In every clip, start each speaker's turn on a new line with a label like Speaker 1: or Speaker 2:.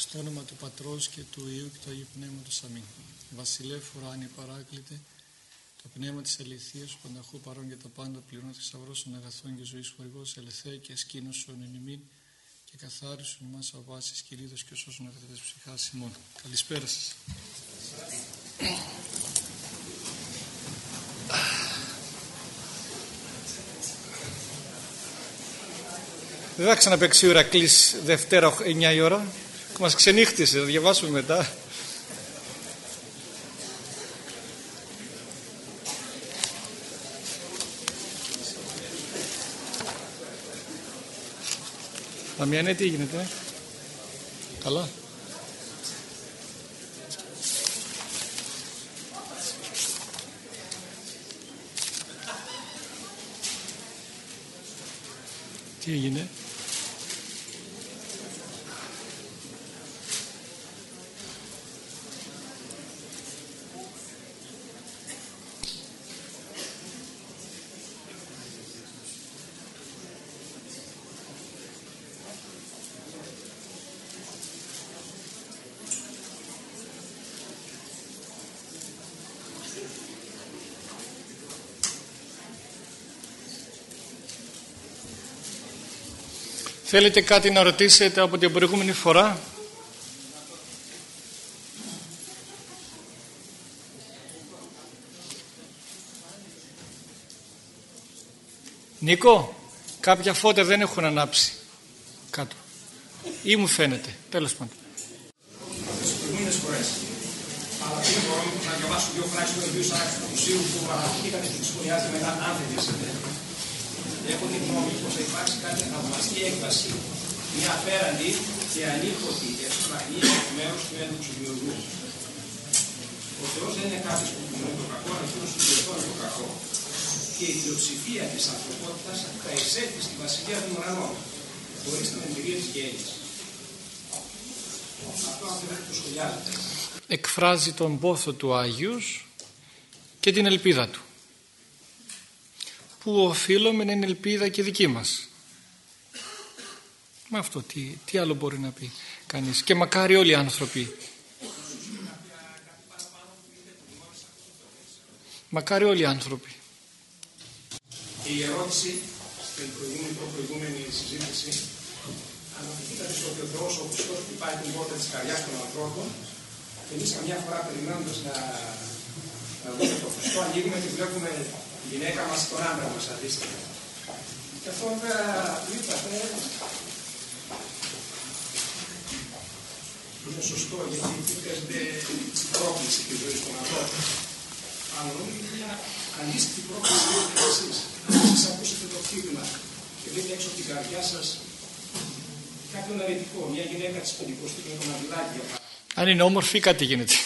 Speaker 1: Στο όνομα του Πατρός και του Υιού και του Αγίου Πνεύματος. Αμήν. Βασιλεύ φοράνει παράκλητε, το πνεύμα της αληθείας, πανταχού παρόν για τα πάντα, πληρώνω θησαυρός των αγαθών και ζωής χορηγός, ελευθέ και σκήνωσον εν ημίν και καθάρισον μας από βάσεις κυρίδος και όσων αγαθέτες ψυχάς ημών. Καλησπέρα σας. Δεν θα ξαναπαίξει ο Ηρακλής Δευτέρα 9 η ώρα. Μας ξενύχτησε, θα διαβάσουμε μετά. Δαμιανέ τι γίνεται. Καλά. Τι έγινε; Θέλετε κάτι να ρωτήσετε από την προηγούμενη φορά; Νίκο, κάποια φώτα δεν έχουν ανάψει κάτω. Ή μου φαίνεται, τέλος πάντων.
Speaker 2: προηγούμενες φορές. Αλλά πριν μπορώ να διαβάσω δύο φράσεις του Αγίου Σαράκη τους Μουσείου που παραδείχατε και σχολιάζετε μετά αν θελήσετε. Έχω την γνώμη πως θα υπάρξει κάτι θαυμαστική έκβαση, μια απέραντη και ανίποτη ευσπραγή εκ μέρους του έντου του Δημιουργού. Ο Θεός δεν είναι κάποιος που κοινωνεί το κακό, αλλά εκείνος που διορθώνει το κακό. Και η πλειοψηφία της ανθρωπότητας θα εισέλθει στη βασιλεία των ουρανών, χωρίς την εμπειρία της γέννης. Αυτό αν δεν το σχολιάζετε.
Speaker 1: Εκφράζει τον πόθο του Άγιους και την ελπίδα του που οφείλουμε να είναι ελπίδα και δική μας. Με αυτό τι, τι άλλο μπορεί να πει κανείς. Και μακάρι όλοι οι άνθρωποι. Μακάρι όλοι οι άνθρωποι.
Speaker 2: Και η ερώτηση στην προηγούμενη, προηγούμενη συζήτηση αναφερθήκατε στο ότι ο Θεός ο Χριστός χτυπάει την πόρτα της καρδιάς των ανθρώπων και εμείς καμιά φορά περιμένοντας να, να δούμε τον Χριστό ανοίγουμε και βλέπουμε τη γυναίκα μας τον άντρα μας αντίστοιχα. Και αυτό βέβαια που είπατε είναι σωστό γιατί εκεί παίζεται πρόκληση τη ζωή των ανθρώπων. Αλλά νομίζω ότι μια αντίστοιχη πρόκληση είναι και εσείς. Αν εσείς ακούσετε το χτύπημα και δείτε έξω από την καρδιά σας κάποιον αρνητικό, μια γυναίκα της 50 με τον αντιλάκι για
Speaker 1: Αν είναι όμορφη κάτι γίνεται.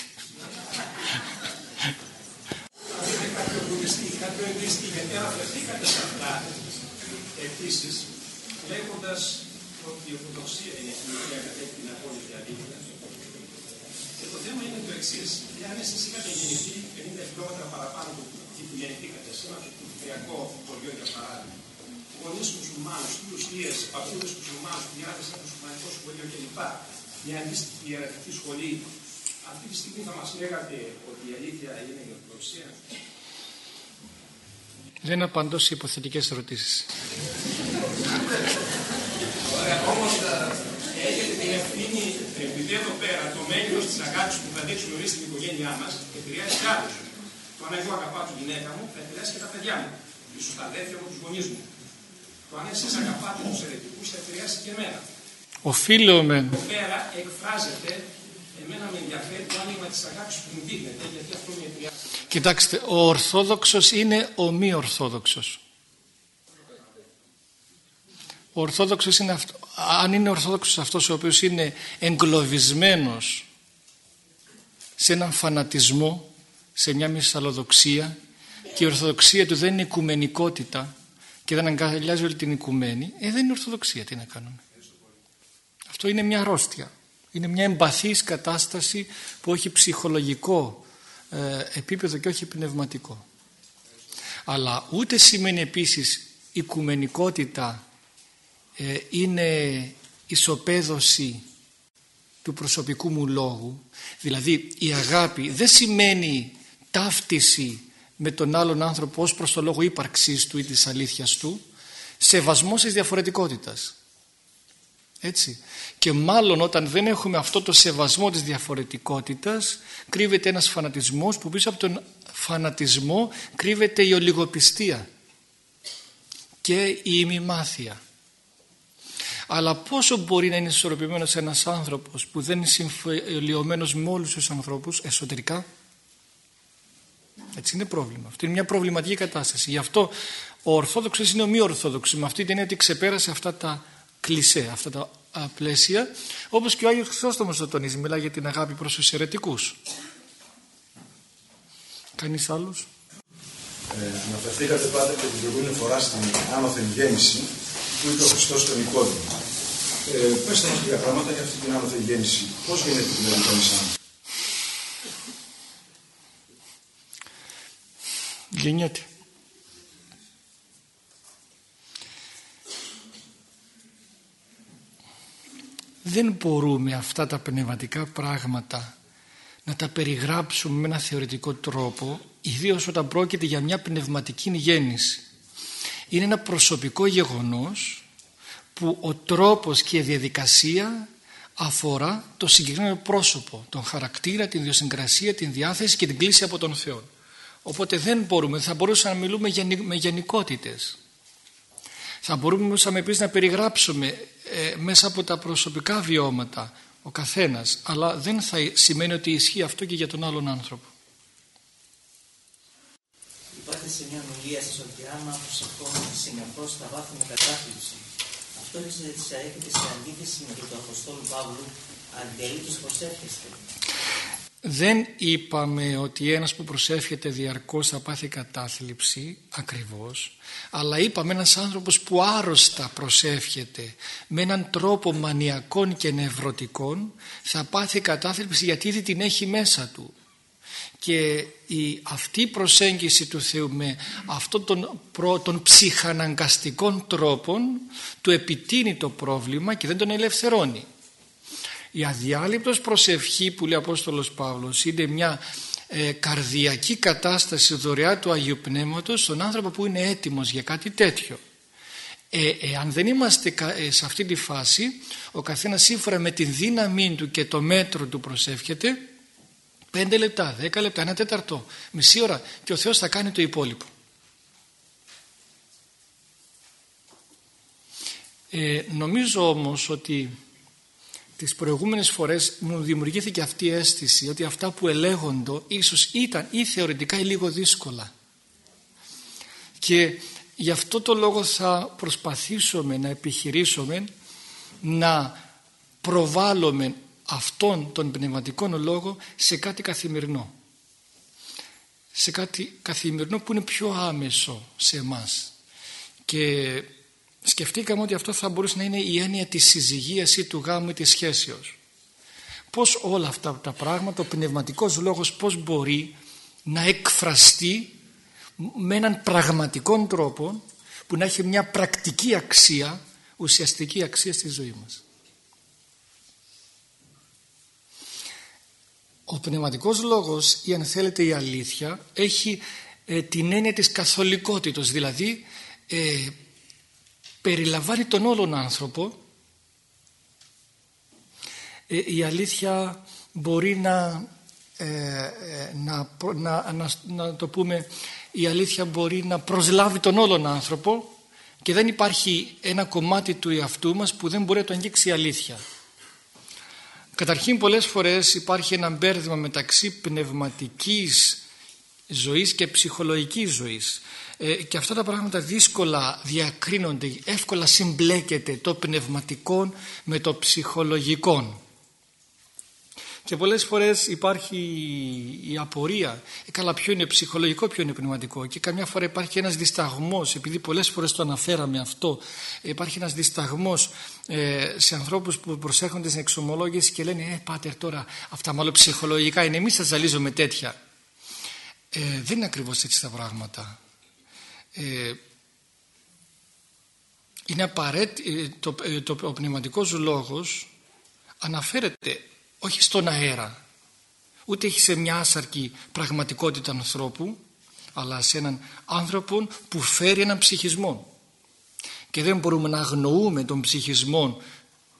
Speaker 2: Αν είναι κάποιο βουδιστή, κάποιο εγγυστή, γιατί αναφερθήκατε σε αυτά επίσης, λέγοντας ότι η Ορθοδοξία είναι η οποία κατέχει την απόλυτη αλήθεια. Και το θέμα είναι το εξής. Εάν εσείς είχατε γεννηθεί 50 χιλιόμετρα παραπάνω από εκεί που γεννηθήκατε, σε ένα κυκλοφοριακό χωριό για παράδειγμα, γονείς μουσουλμάνους, φίλου θείε, παππούδες μουσουλμάνους, πηγαίνατε σε ένα μουσουλμανικό σχολείο κλπ. Μια αντίστοιχη ιεραρχική σχολή, αυτή τη στιγμή θα μας λέγατε ότι η αλήθεια είναι η Ορθοδοξία;
Speaker 1: Δεν απαντώ σε υποθετικές ερωτήσεις.
Speaker 2: Ωραία, όμως έχετε την ευθύνη, επειδή εδώ πέρα το μέγεθος της αγάπης που θα δείξουμε εμεί στην οικογένειά μας επηρεάζει κι άλλους. Το αν εγώ αγαπάω τη γυναίκα μου θα επηρεάσει και τα παιδιά μου, ίσως τα αδέρφια μου, τους γονείς μου. Το αν εσείς αγαπάτε τους αιρετικούς θα επηρεάσει και εμένα.
Speaker 1: Οφείλουμε,
Speaker 2: Εδώ πέρα εκφράζεται, εμένα με ενδιαφέρει το άνοιγμα της αγάπης που μου δείχνετε, γιατί αυτό με επηρεάζει.
Speaker 1: Κοιτάξτε, ο Ορθόδοξος είναι ο μη Ορθόδοξος. Ο Ορθόδοξος είναι αυτό, αν είναι Ορθόδοξος αυτός ο οποίος είναι εγκλωβισμένος σε έναν φανατισμό, σε μια μυσαλλοδοξία και η Ορθοδοξία του δεν είναι οικουμενικότητα και δεν αγκαλιάζει όλη την οικουμένη, ε, δεν είναι Ορθοδοξία, τι να κάνουμε. Αυτό είναι μια αρρώστια. Είναι μια εμπαθής κατάσταση που έχει ψυχολογικό ε, επίπεδο και όχι πνευματικό. Αλλά ούτε σημαίνει επίσης οικουμενικότητα ε, είναι ισοπαίδωση του προσωπικού μου λόγου. Δηλαδή η αγάπη δεν σημαίνει ταύτιση με τον άλλον άνθρωπο ως προς το λόγο ύπαρξής του ή της αλήθειας του. Σεβασμός της διαφορετικότητας έτσι και μάλλον όταν δεν έχουμε αυτό το σεβασμό της διαφορετικότητας κρύβεται ένας φανατισμός που πίσω από τον φανατισμό κρύβεται η ολιγοπιστία και η ημιμάθεια αλλά πόσο μπορεί να είναι ισορροπημένος ένας άνθρωπος που δεν είναι συμφιλειωμένος με όλους τους ανθρώπους εσωτερικά; Έτσι είναι πρόβλημα. Αυτή είναι μια προβληματική κατάσταση. Γι' αυτό ο Ορθόδοξος είναι ο μη Ορθόδοξος. Με αυτή την έννοια ότι ξεπέρασε αυτά τα κλισέ, αυτά τα πλαίσια. Όπως και ο Άγιος Χρυσόστομος το τονίζει. Μιλάει για την αγάπη προς τους αιρετικούς. Κανείς άλλος;
Speaker 3: Ε, αναφερθήκατε πάντα και την προηγούμενη φορά στην άνωθεν γέννηση που είπε ο Χριστός στον Νικόδημο. Ε, πέστε μας λίγα πράγματα για αυτή την άνωθεν γέννηση. Πώς γίνεται την γέννηση;
Speaker 1: Γεννιέται. Δεν μπορούμε αυτά τα πνευματικά πράγματα να τα περιγράψουμε με ένα θεωρητικό τρόπο ιδίως όταν πρόκειται για μια πνευματική γέννηση. Είναι ένα προσωπικό γεγονός που ο τρόπος και η διαδικασία αφορά το συγκεκριμένο πρόσωπο, τον χαρακτήρα, την ιδιοσυγκρασία, την διάθεση και την κλίση από τον Θεό. Οπότε δεν μπορούμε, θα μπορούσαμε να μιλούμε με γενικότητες. Θα μπορούσαμε επίσης να περιγράψουμε ε, μέσα από τα προσωπικά βιώματα ο καθένας, αλλά δεν θα σημαίνει ότι ισχύει αυτό και για τον άλλον άνθρωπο.
Speaker 4: Υπάρχει σε μια ομιλία σας ότι άμα προσευχόμαστε συνεχώς θα βάθουμε κατάθλιψη. Αυτό έρχεται σε αντίθεση με το του Αποστόλου Παύλου αν τελείως προσεύχεστε
Speaker 1: δεν είπαμε ότι ένας που προσεύχεται διαρκώς θα πάθει κατάθλιψη ακριβώς αλλά είπαμε ένας άνθρωπος που άρρωστα προσεύχεται με έναν τρόπο μανιακών και νευρωτικών θα πάθει κατάθλιψη γιατί ήδη την έχει μέσα του. Και η, αυτή προσέγγιση του Θεού με αυτόν τον, προ, τον ψυχαναγκαστικών τρόπων του επιτείνει το πρόβλημα και δεν τον ελευθερώνει η αδιάλειπτος προσευχή που λέει ο Απόστολος Παύλος είναι μια ε, καρδιακή κατάσταση δωρεά του Αγίου Πνεύματος στον άνθρωπο που είναι έτοιμος για κάτι τέτοιο. Ε, ε αν δεν είμαστε ε, σε αυτή τη φάση ο καθένας σύμφωνα με τη δύναμή του και το μέτρο του προσεύχεται πέντε λεπτά, δέκα λεπτά, ένα τέταρτο, μισή ώρα και ο Θεός θα κάνει το υπόλοιπο. Ε, νομίζω όμως ότι τις προηγούμενες φορές μου δημιουργήθηκε αυτή η αίσθηση ότι αυτά που ελέγονται ίσως ήταν ή θεωρητικά ή λίγο δύσκολα. Και γι' αυτό το λόγο θα προσπαθήσουμε να επιχειρήσουμε να προβάλλουμε αυτόν τον πνευματικό λόγο σε κάτι καθημερινό. Σε κάτι καθημερινό που είναι πιο άμεσο σε εμάς. Και σκεφτήκαμε ότι αυτό θα μπορούσε να είναι η έννοια της συζυγίας ή του γάμου ή της σχέσεως. Πώς όλα αυτά τα πράγματα, ο πνευματικός λόγος πώς μπορεί να εκφραστεί με έναν πραγματικό τρόπο που να έχει μια πρακτική αξία, ουσιαστική αξία στη ζωή μας. Ο πνευματικός λόγος ή αν θέλετε η αλήθεια έχει ε, την έννοια της καθολικότητος δηλαδή ε, περιλαμβάνει τον όλον άνθρωπο ε, η αλήθεια μπορεί να, ε, ε, να, να, να, να, το πούμε η αλήθεια μπορεί να προσλάβει τον όλον άνθρωπο και δεν υπάρχει ένα κομμάτι του εαυτού μας που δεν μπορεί να το αγγίξει η αλήθεια. Καταρχήν πολλές φορές υπάρχει ένα μπέρδημα μεταξύ πνευματικής ζωής και ψυχολογικής ζωής. Ε, και αυτά τα πράγματα δύσκολα διακρίνονται, εύκολα συμπλέκεται το πνευματικό με το ψυχολογικό. Και πολλές φορές υπάρχει η απορία, ε, καλά ποιο είναι ψυχολογικό, ποιο είναι πνευματικό και καμιά φορά υπάρχει ένας δισταγμός, επειδή πολλές φορές το αναφέραμε αυτό, υπάρχει ένας δισταγμός ε, σε ανθρώπους που προσέχονται στην εξομολόγηση και λένε «Ε, πάτερ τώρα αυτά μάλλον ψυχολογικά είναι, εμείς θα ζαλίζουμε τέτοια». Ε, δεν είναι ακριβώς έτσι τα πράγματα. Ε, είναι απαραίτητο, ε, το, ε, το, ο πνευματικός λόγος αναφέρεται όχι στον αέρα ούτε έχει σε μια άσαρκη πραγματικότητα ανθρώπου αλλά σε έναν άνθρωπο που φέρει έναν ψυχισμό. Και δεν μπορούμε να αγνοούμε τον ψυχισμό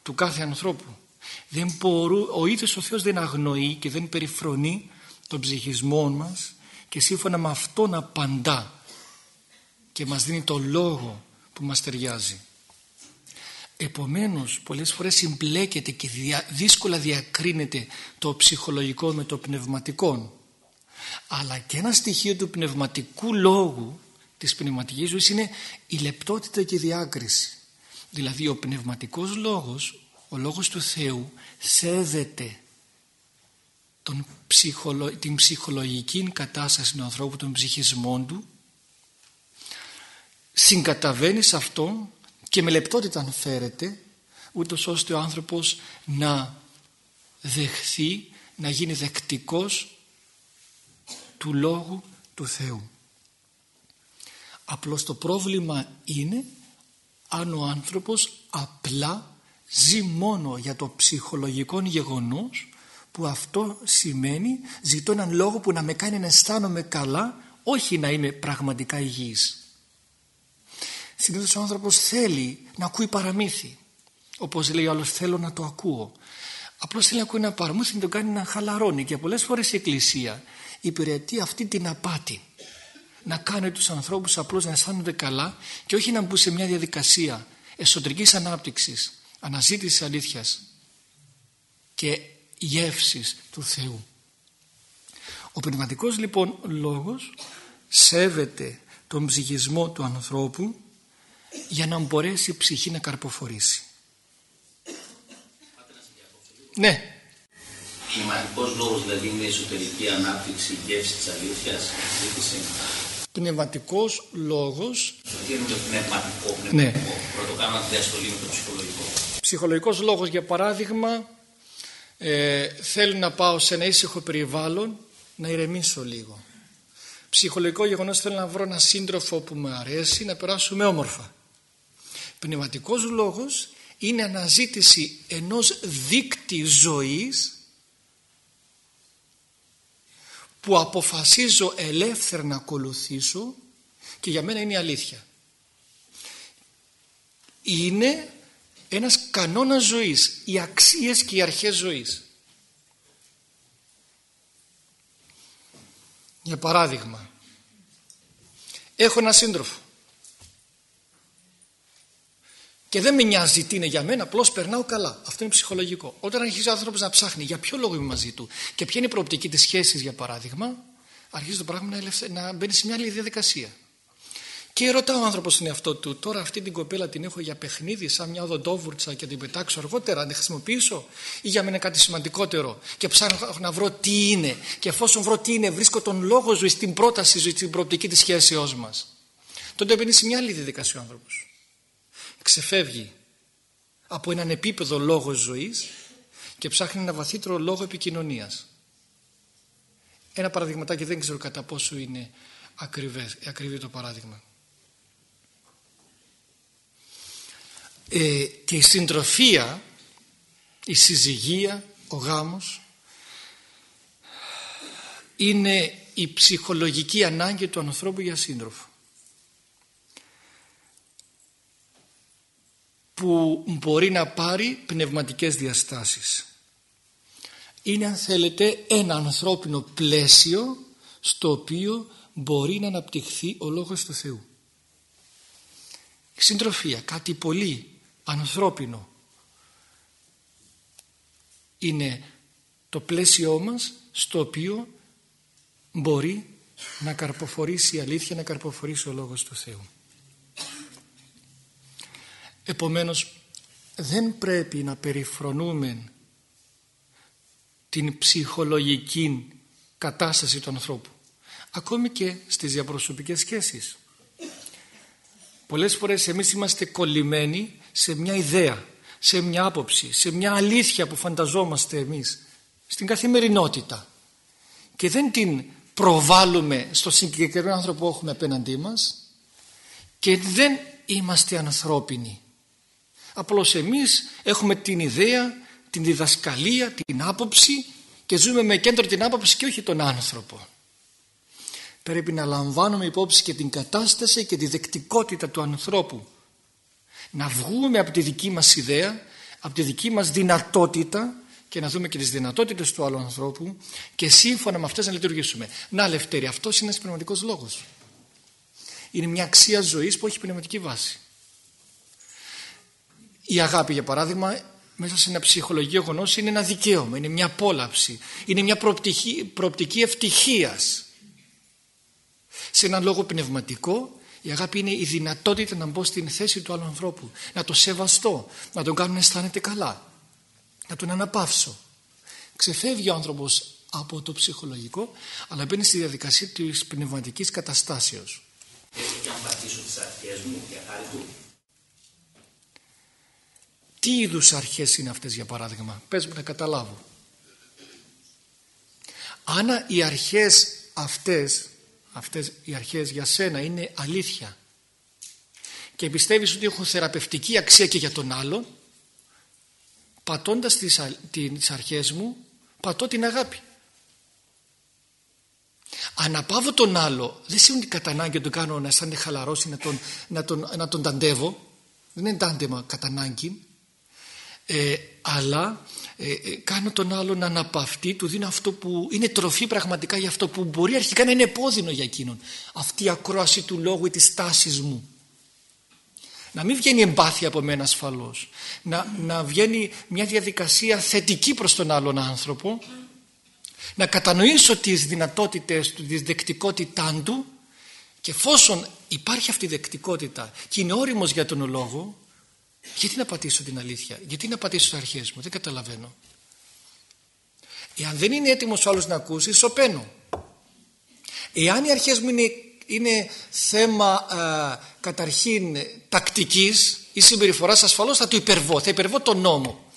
Speaker 1: του κάθε ανθρώπου. Δεν μπορού, ο ίδιος ο Θεός δεν αγνοεί και δεν περιφρονεί τον ψυχισμό μας και σύμφωνα με αυτό να απαντά και μας δίνει το λόγο που μας ταιριάζει. Επομένως πολλές φορές συμπλέκεται και δύσκολα διακρίνεται το ψυχολογικό με το πνευματικό. Αλλά και ένα στοιχείο του πνευματικού λόγου της πνευματικής ζωής είναι η λεπτότητα και η διάκριση. Δηλαδή ο πνευματικός λόγος, ο λόγος του Θεού σέβεται τον ψυχολο... την ψυχολογική κατάσταση του ανθρώπου, τον ψυχισμό του συγκαταβαίνεις σε αυτό και με λεπτότητα ανφέρεται ούτως ώστε ο άνθρωπος να δεχθεί, να γίνει δεκτικός του Λόγου του Θεού. Απλώς το πρόβλημα είναι αν ο άνθρωπος απλά ζει μόνο για το ψυχολογικό γεγονός που αυτό σημαίνει ζητώ έναν λόγο που να με κάνει να αισθάνομαι καλά όχι να είμαι πραγματικά υγιής. Συνήθως ο άνθρωπος θέλει να ακούει παραμύθι. Όπως λέει ο άλλος θέλω να το ακούω. Απλώς θέλει να ακούει ένα παραμύθι να τον κάνει να χαλαρώνει και πολλές φορές η Εκκλησία υπηρετεί αυτή την απάτη. Να κάνει τους ανθρώπους απλώς να αισθάνονται καλά και όχι να μπουν σε μια διαδικασία εσωτερικής ανάπτυξης, αναζήτησης αλήθειας και γεύσης του Θεού. Ο πνευματικός λοιπόν λόγος σέβεται τον ψυχισμό του ανθρώπου για να μπορέσει η ψυχή να καρποφορήσει. Ναι.
Speaker 5: Πνευματικός λόγος δηλαδή είναι η εσωτερική ανάπτυξη, η γεύση της αλήθειας, η
Speaker 1: Πνευματικός λόγος...
Speaker 5: Τι είναι το πνευματικό, πνευματικό. Ναι. Πρώτο κάνουμε τη διαστολή με το ψυχολογικό.
Speaker 1: Ψυχολογικός λόγος για παράδειγμα ε, θέλω να πάω σε ένα ήσυχο περιβάλλον να ηρεμήσω λίγο. Ψυχολογικό γεγονός θέλω να βρω ένα σύντροφο που μου αρέσει να περάσουμε όμορφα. Πνευματικός λόγος είναι αναζήτηση ενός δίκτυ ζωής που αποφασίζω ελεύθερα να ακολουθήσω και για μένα είναι η αλήθεια. Είναι ένας κανόνας ζωής, οι αξίες και οι αρχές ζωής. Για παράδειγμα, έχω ένα σύντροφο και δεν με νοιάζει τι είναι για μένα, απλώς περνάω καλά. Αυτό είναι ψυχολογικό. Όταν αρχίζει ο άνθρωπος να ψάχνει για ποιο λόγο είμαι μαζί του και ποια είναι η προοπτική της σχέσης, για παράδειγμα, αρχίζει το πράγμα να, να μπαίνει σε μια άλλη διαδικασία. Και ρωτάω ο άνθρωπος τον εαυτό του, τώρα αυτή την κοπέλα την έχω για παιχνίδι, σαν μια οδοντόβουρτσα και την πετάξω αργότερα, να την χρησιμοποιήσω, ή για μένα κάτι σημαντικότερο. Και ψάχνω να βρω τι είναι. Και εφόσον βρω τι είναι, βρίσκω τον λόγο ζωή, την πρόταση ζωή, την προοπτική της σχέσεώς μας. Τότε μπαίνει σε μια άλλη διαδικασία ο άνθρωπος ξεφεύγει από έναν επίπεδο λόγο ζωής και ψάχνει ένα βαθύτερο λόγο επικοινωνίας. Ένα παραδειγματάκι δεν ξέρω κατά πόσο είναι ακριβές, ακριβή το παράδειγμα. Ε, και η συντροφία, η συζυγία, ο γάμος είναι η ψυχολογική ανάγκη του ανθρώπου για σύντροφο. Που μπορεί να πάρει πνευματικές διαστάσεις. Είναι αν θέλετε ένα ανθρώπινο πλαίσιο στο οποίο μπορεί να αναπτυχθεί ο Λόγος του Θεού. Συντροφία, κάτι πολύ ανθρώπινο είναι το πλαίσιό μας στο οποίο μπορεί να καρποφορήσει η αλήθεια, να καρποφορήσει ο Λόγος του Θεού. Επομένως δεν πρέπει να περιφρονούμε την ψυχολογική κατάσταση του ανθρώπου ακόμη και στις διαπροσωπικές σχέσεις. Πολλές φορές εμείς είμαστε κολλημένοι σε μια ιδέα, σε μια άποψη, σε μια αλήθεια που φανταζόμαστε εμείς στην καθημερινότητα και δεν την προβάλλουμε στο συγκεκριμένο άνθρωπο που έχουμε απέναντί μας και δεν είμαστε ανθρώπινοι Απλώς εμείς έχουμε την ιδέα, την διδασκαλία, την άποψη και ζούμε με κέντρο την άποψη και όχι τον άνθρωπο. Πρέπει να λαμβάνουμε υπόψη και την κατάσταση και τη δεκτικότητα του ανθρώπου. Να βγούμε από τη δική μας ιδέα, από τη δική μας δυνατότητα και να δούμε και τις δυνατότητες του άλλου ανθρώπου και σύμφωνα με αυτές να λειτουργήσουμε. Να Λευτέρη, αυτός είναι ένας πνευματικός λόγος. Είναι μια αξία ζωής που έχει πνευματική βάση. Η αγάπη για παράδειγμα μέσα σε ένα ψυχολογικό γνώση είναι ένα δικαίωμα, είναι μια απόλαυση, είναι μια προοπτική, προοπτική ευτυχίας. Σε ένα λόγο πνευματικό η αγάπη είναι η δυνατότητα να μπω στην θέση του άλλου ανθρώπου, να το σεβαστώ, να τον κάνω να αισθάνεται καλά, να τον αναπαύσω. Ξεφεύγει ο άνθρωπος από το ψυχολογικό, αλλά μπαίνει στη διαδικασία της πνευματικής καταστάσεως.
Speaker 5: Έτσι και αν πατήσω τις αρχές μου για χάρη του;
Speaker 1: Τι είδους αρχές είναι αυτές για παράδειγμα; Πες μου να καταλάβω. Αν οι αρχές αυτές, αυτές οι αρχές για σένα είναι αλήθεια και πιστεύεις ότι έχουν θεραπευτική αξία και για τον άλλο πατώντας τις, τις αρχές μου πατώ την αγάπη. Αναπαύω τον άλλο δεν σημαίνει κατά ανάγκη να τον κάνω να αισθάνεται χαλαρός ή να τον, να τον, να τον ταντεύω δεν είναι τάντεμα κατά ανάγκη ε, αλλά ε, ε, κάνω τον άλλο να αναπαυτεί του δίνω αυτό που είναι τροφή πραγματικά για αυτό που μπορεί αρχικά να είναι επώδυνο για εκείνον. Αυτή η ακρόαση του λόγου ή της τάσης μου. Να μην βγαίνει εμπάθεια από μένα ασφαλώς. Να, να βγαίνει μια διαδικασία θετική προς τον άλλον άνθρωπο. Να κατανοήσω τις δυνατότητες του, τη δεκτικότητά του. Και εφόσον υπάρχει αυτή η δεκτικότητα και είναι όριμος για τον λόγο γιατί να πατήσω την αλήθεια, γιατί να πατήσω τις αρχές μου, δεν καταλαβαίνω. Εάν δεν είναι έτοιμος ο άλλος να ακούσει, σωπαίνω. Εάν οι αρχές μου είναι, είναι θέμα α, καταρχήν τακτικής ή συμπεριφοράς ασφαλώς θα το υπερβώ, θα υπερβώ τον νόμο.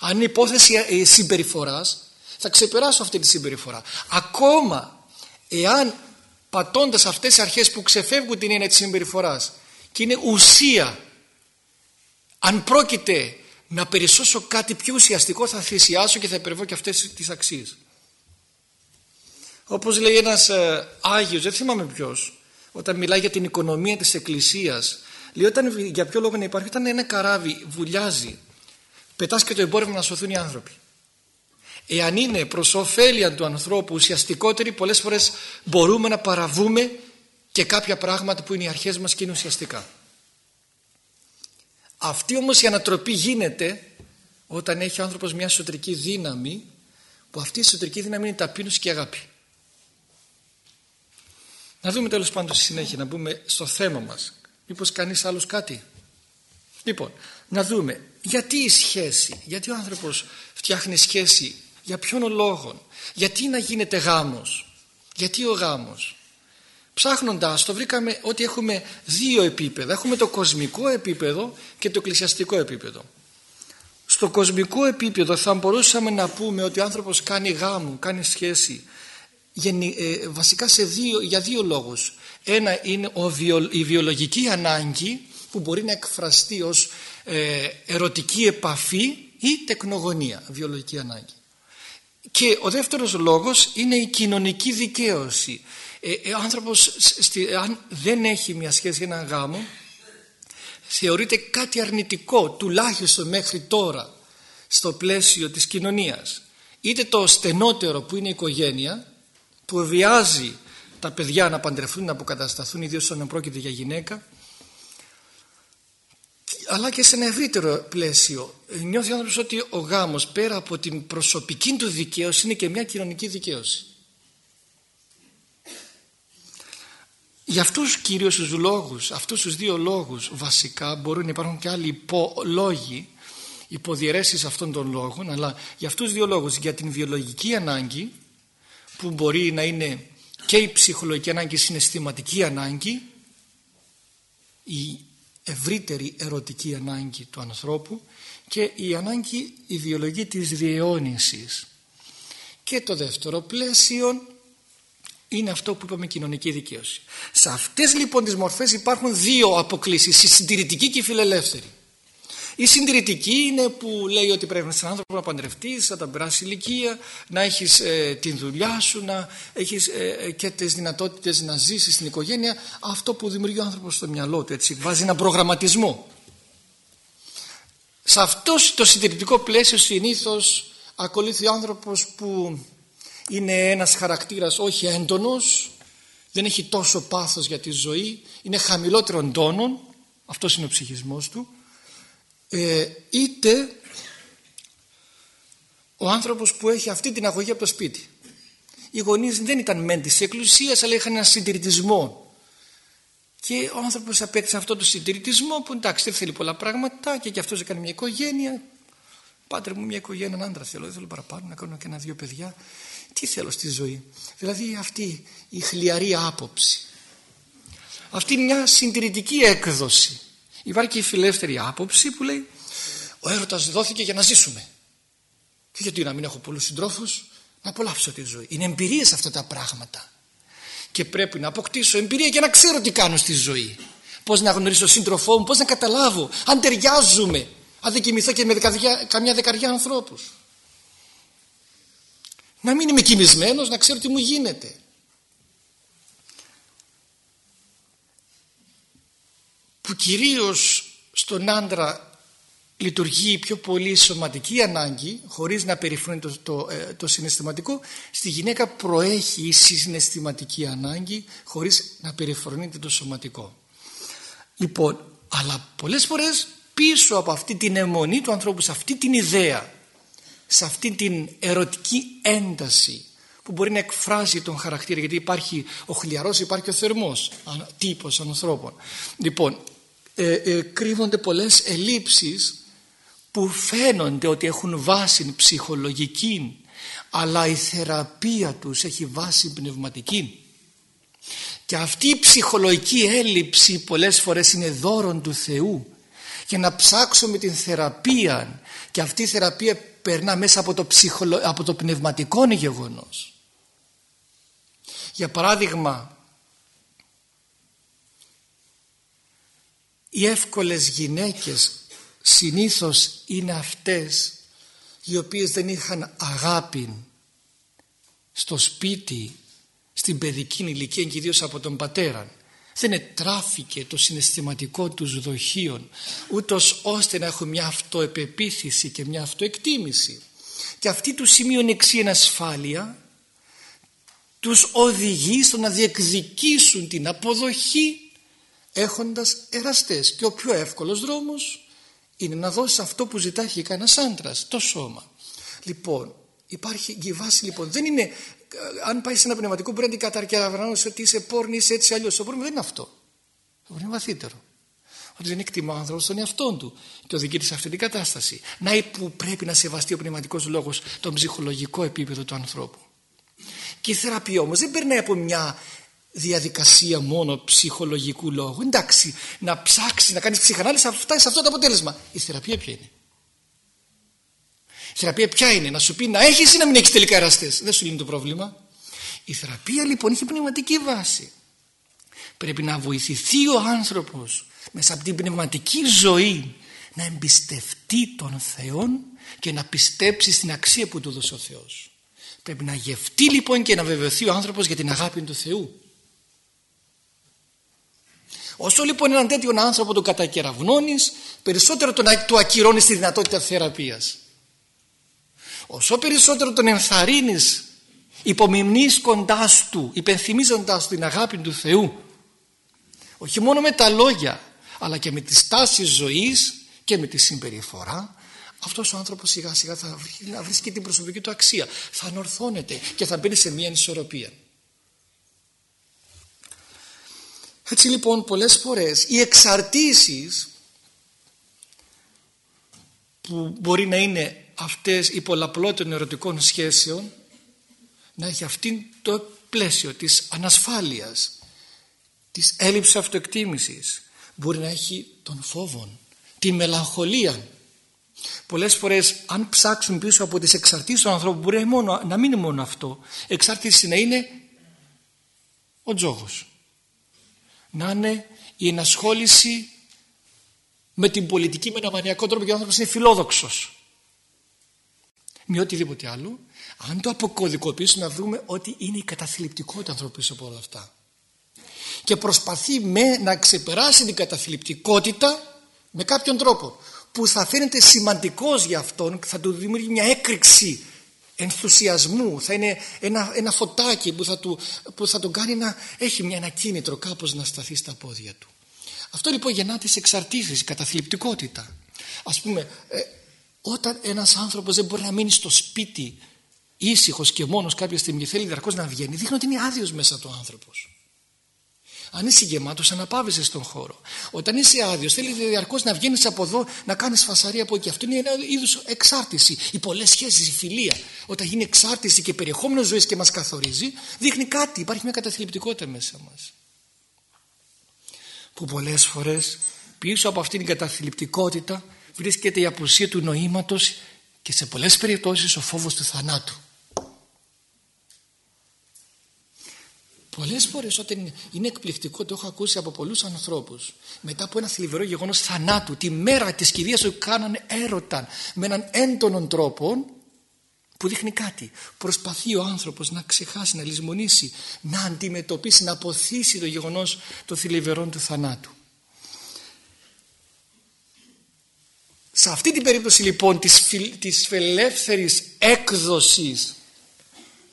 Speaker 1: Αν είναι υπόθεση ε, συμπεριφοράς θα ξεπεράσω αυτή τη συμπεριφορά. Ακόμα εάν πατώντας αυτές τις αρχές που ξεφεύγουν την έννοια της συμπεριφοράς και είναι ουσία. Αν πρόκειται να περισσώσω κάτι πιο ουσιαστικό θα θυσιάσω και θα υπερβώ και αυτές τις αξίες. Όπως λέει ένας ε, Άγιος δεν θυμάμαι ποιος όταν μιλάει για την οικονομία της Εκκλησίας λέει όταν για ποιο λόγο να υπάρχει όταν ένα καράβι βουλιάζει πετάς και το εμπόρευμα να σωθούν οι άνθρωποι. Εάν είναι προς ωφέλεια του ανθρώπου ουσιαστικότεροι πολλές φορές μπορούμε να παραβούμε και κάποια πράγματα που είναι οι αρχές μας και είναι ουσιαστικά. Αυτή όμως η ανατροπή γίνεται όταν έχει ο άνθρωπος μια εσωτερική δύναμη που αυτή η εσωτερική δύναμη είναι ταπείνωση και αγάπη. Να δούμε τέλος πάντων στη συνέχεια, να μπούμε στο θέμα μας. Μήπως κανείς άλλος κάτι; Λοιπόν, να δούμε γιατί η σχέση, γιατί ο άνθρωπος φτιάχνει σχέση, για ποιον λόγο, γιατί να γίνεται γάμος, γιατί ο γάμος; Ψάχνοντας το βρήκαμε ότι έχουμε δύο επίπεδα. Έχουμε το κοσμικό επίπεδο και το εκκλησιαστικό επίπεδο. Στο κοσμικό επίπεδο θα μπορούσαμε να πούμε ότι ο άνθρωπος κάνει γάμο, κάνει σχέση ε, βασικά σε δύο, για δύο λόγους. Ένα είναι η βιολογική ανάγκη που μπορεί να εκφραστεί ως ε, ερωτική επαφή ή τεκνογωνία, βιολογική ανάγκη. Και ο δεύτερος λόγος είναι η κοινωνική δικαίωση. Ε, ε, ο άνθρωπος αν δεν έχει μια σχέση έναν γάμο θεωρείται κάτι αρνητικό τουλάχιστον μέχρι τώρα στο πλαίσιο της κοινωνίας. Είτε το στενότερο που είναι η οικογένεια που βιάζει τα παιδιά να παντρευτούν, να αποκατασταθούν ιδίως όταν πρόκειται για γυναίκα αλλά και σε ένα ευρύτερο πλαίσιο. Νιώθει ο άνθρωπος ότι ο γάμος πέρα από την προσωπική του δικαίωση είναι και μια κοινωνική δικαίωση. Για αυτούς κυρίως τους λόγους, αυτούς τους δύο λόγους βασικά μπορούν να υπάρχουν και άλλοι υπολόγοι, υποδιαιρέσεις αυτών των λόγων, αλλά για αυτούς τους δύο λόγους, για την βιολογική ανάγκη που μπορεί να είναι και η ψυχολογική ανάγκη, η συναισθηματική ανάγκη, η ευρύτερη ερωτική ανάγκη του ανθρώπου και η ανάγκη η βιολογική της διαιώνισης. Και το δεύτερο πλαίσιο είναι αυτό που είπαμε κοινωνική δικαίωση. Σε αυτές λοιπόν τις μορφές υπάρχουν δύο αποκλήσεις, η συντηρητική και η φιλελεύθερη. Η συντηρητική είναι που λέει ότι πρέπει να είσαι άνθρωπο να παντρευτείς, να τα περάσεις ηλικία, να έχεις ε, την δουλειά σου, να έχεις ε, ε, και τις δυνατότητες να ζήσεις στην οικογένεια. Αυτό που δημιουργεί ο άνθρωπος στο μυαλό του, έτσι, βάζει ένα προγραμματισμό. Σε αυτό το συντηρητικό πλαίσιο συνήθως ακολουθεί ο άνθρωπος που είναι ένας χαρακτήρας όχι έντονος, δεν έχει τόσο πάθος για τη ζωή, είναι χαμηλότερων τόνων, αυτός είναι ο ψυχισμός του, ε, είτε ο άνθρωπος που έχει αυτή την αγωγή από το σπίτι. Οι γονείς δεν ήταν μεν της εκκλησίας αλλά είχαν ένα συντηρητισμό και ο άνθρωπος απέκτησε αυτό το συντηρητισμό που εντάξει δεν θέλει πολλά πράγματα και και αυτός έκανε μια οικογένεια Πάτερ μου μια οικογένεια, έναν άντρα θέλω, δεν θέλω παραπάνω να κάνω και ένα-δύο παιδιά. Τι θέλω στη ζωή. Δηλαδή αυτή η χλιαρή άποψη. Αυτή είναι μια συντηρητική έκδοση. Υπάρχει και η φιλεύθερη άποψη που λέει ο έρωτας δόθηκε για να ζήσουμε. Και γιατί να μην έχω πολλούς συντρόφους, να απολαύσω τη ζωή. Είναι εμπειρίες αυτά τα πράγματα. Και πρέπει να αποκτήσω εμπειρία για να ξέρω τι κάνω στη ζωή. Πώς να γνωρίσω σύντροφό μου, πώς να καταλάβω, αν ταιριάζουμε, αν δεν κοιμηθώ και με δεκαδιά, καμιά δεκαριά ανθρώπους. Να μην είμαι κοιμισμένος, να ξέρω τι μου γίνεται. Που κυρίως στον άντρα λειτουργεί πιο πολύ σωματική ανάγκη χωρίς να περιφρονεί το, το, ε, το συναισθηματικό στη γυναίκα προέχει η συναισθηματική ανάγκη χωρίς να περιφρονείται το σωματικό. Λοιπόν αλλά πολλές φορές πίσω από αυτή την αιμονή του ανθρώπου σε αυτή την ιδέα σε αυτή την ερωτική ένταση που μπορεί να εκφράζει τον χαρακτήρα γιατί υπάρχει ο χλιαρός υπάρχει ο θερμός τύπος ανθρώπων. Λοιπόν ε, ε, κρύβονται πολλές ελλείψεις που φαίνονται ότι έχουν βάση ψυχολογική αλλά η θεραπεία τους έχει βάση πνευματική και αυτή η ψυχολογική έλλειψη πολλές φορές είναι δώρον του Θεού και να ψάξουμε την θεραπεία και αυτή η θεραπεία περνά μέσα από το, ψυχολο... από το πνευματικό γεγονός. Για παράδειγμα οι εύκολες γυναίκες συνήθως είναι αυτές οι οποίες δεν είχαν αγάπη στο σπίτι, στην παιδική ηλικία και ιδίως από τον πατέρα. Δεν ετράφηκε το συναισθηματικό τους δοχείων ούτως ώστε να έχουν μια αυτοεπεποίθηση και μια αυτοεκτίμηση. Και αυτή του σημείων εξή ασφάλεια τους οδηγεί στο να διεκδικήσουν την αποδοχή έχοντας εραστές και ο πιο εύκολος δρόμος είναι να δώσεις αυτό που ζητάει αρχικά ένας άντρας, το σώμα. Λοιπόν, υπάρχει η βάση λοιπόν δεν είναι αν πάεις σε ένα πνευματικό μπορεί να την καταρκεραυνώσεις ότι είσαι πόρνη, είσαι έτσι αλλιώς. Το πρόβλημα δεν είναι αυτό. Το πρόβλημα είναι βαθύτερο. Ότι δεν εκτιμά ο άνθρωπος τον εαυτό του και οδηγείται σε αυτή την κατάσταση. Να που πρέπει να σεβαστεί ο πνευματικός λόγος τον ψυχολογικό επίπεδο του ανθρώπου. Και η θεραπεία όμως δεν περνάει από μια διαδικασία μόνο ψυχολογικού λόγου. Εντάξει, να ψάξεις, να κάνεις ψυχανάλυση, να φτάσει σε αυτό το αποτέλεσμα. Η θεραπεία ποια είναι; Η θεραπεία ποια είναι, να σου πει να έχεις ή να μην έχεις τελικά εραστές; Δεν σου λύνει το πρόβλημα. Η θεραπεία λοιπόν έχει πνευματική βάση. Πρέπει να βοηθηθεί ο άνθρωπος μέσα από την πνευματική ζωή να εμπιστευτεί τον Θεό και να πιστέψει στην αξία που του δώσε ο Θεός. Πρέπει να γευτεί λοιπόν και να βεβαιωθεί ο άνθρωπος για την αγάπη του Θεού. Όσο λοιπόν έναν τέτοιον άνθρωπο τον κατακεραυνώνεις, περισσότερο τον, του ακυρώνεις τη δυνατότητα θεραπείας. Όσο περισσότερο τον ενθαρρύνεις υπομιμνείς του, υπενθυμίζοντας του την αγάπη του Θεού όχι μόνο με τα λόγια αλλά και με τη στάση ζωής και με τη συμπεριφορά αυτός ο άνθρωπος σιγά σιγά θα βρίσκει την προσωπική του αξία θα ανορθώνεται και θα μπαίνει σε μια ισορροπία έτσι λοιπόν πολλές φορές οι εξαρτήσεις που μπορεί να είναι αυτές οι πολλαπλότητες των ερωτικών σχέσεων να έχει αυτήν το πλαίσιο της ανασφάλειας της έλλειψης αυτοεκτίμησης μπορεί να έχει τον φόβο τη μελαγχολία. Πολλές φορές αν ψάξουν πίσω από τις εξαρτήσεις του ανθρώπου μπορεί μόνο, να μην είναι μόνο αυτό. Εξάρτηση να είναι ο τζόγος να είναι η ενασχόληση με την πολιτική με ένα μανιακό τρόπο και ο άνθρωπος είναι φιλόδοξος. Με οτιδήποτε άλλο. Αν το αποκωδικοποιήσουμε να βρούμε ότι είναι η καταθλιπτικότητα ανθρώπου από όλα αυτά. Και προσπαθεί με να ξεπεράσει την καταθλιπτικότητα με κάποιον τρόπο που θα φαίνεται σημαντικός για αυτόν θα του δημιουργεί μια έκρηξη ενθουσιασμού θα είναι ένα, ένα φωτάκι που θα, του, που θα τον κάνει να έχει μια, ένα κίνητρο κάπως να σταθεί στα πόδια του. Αυτό λοιπόν γεννάται σε εξαρτήσεις, καταθλιπτικότητα. Ας πούμε ε, όταν ένας άνθρωπος δεν μπορεί να μείνει στο σπίτι ήσυχος και μόνος κάποια στιγμή θέλει διαρκώς να βγαίνει δείχνει ότι είναι άδειος μέσα του άνθρωπος αν είσαι γεμάτος, αναπάβεσαι στον χώρο. Όταν είσαι άδειος, θέλει διαρκώς να βγαίνεις από εδώ, να κάνεις φασαρία από εκεί. Αυτό είναι ένα είδους εξάρτηση. Οι πολλές σχέσεις, η φιλία. Όταν γίνει εξάρτηση και περιεχόμενος ζωής και μας καθορίζει, δείχνει κάτι. Υπάρχει μια καταθλιπτικότητα μέσα μας. Που πολλές φορές πίσω από αυτήν την καταθλιπτικότητα βρίσκεται η απουσία του νοήματος και σε πολλές περιπτώσεις ο φόβος του θανάτου. Πολλές φορές όταν είναι εκπληκτικό το έχω ακούσει από πολλούς ανθρώπους μετά από ένα θλιβερό γεγονός θανάτου τη μέρα της κηδείας του κάνανε έρωτα με έναν έντονον τρόπο που δείχνει κάτι. Προσπαθεί ο άνθρωπος να ξεχάσει, να λησμονήσει, να αντιμετωπίσει, να αποθήσει το γεγονός των θλιβερών του θανάτου. Σε αυτή την περίπτωση λοιπόν της, της φιλελεύθερης έκδοσης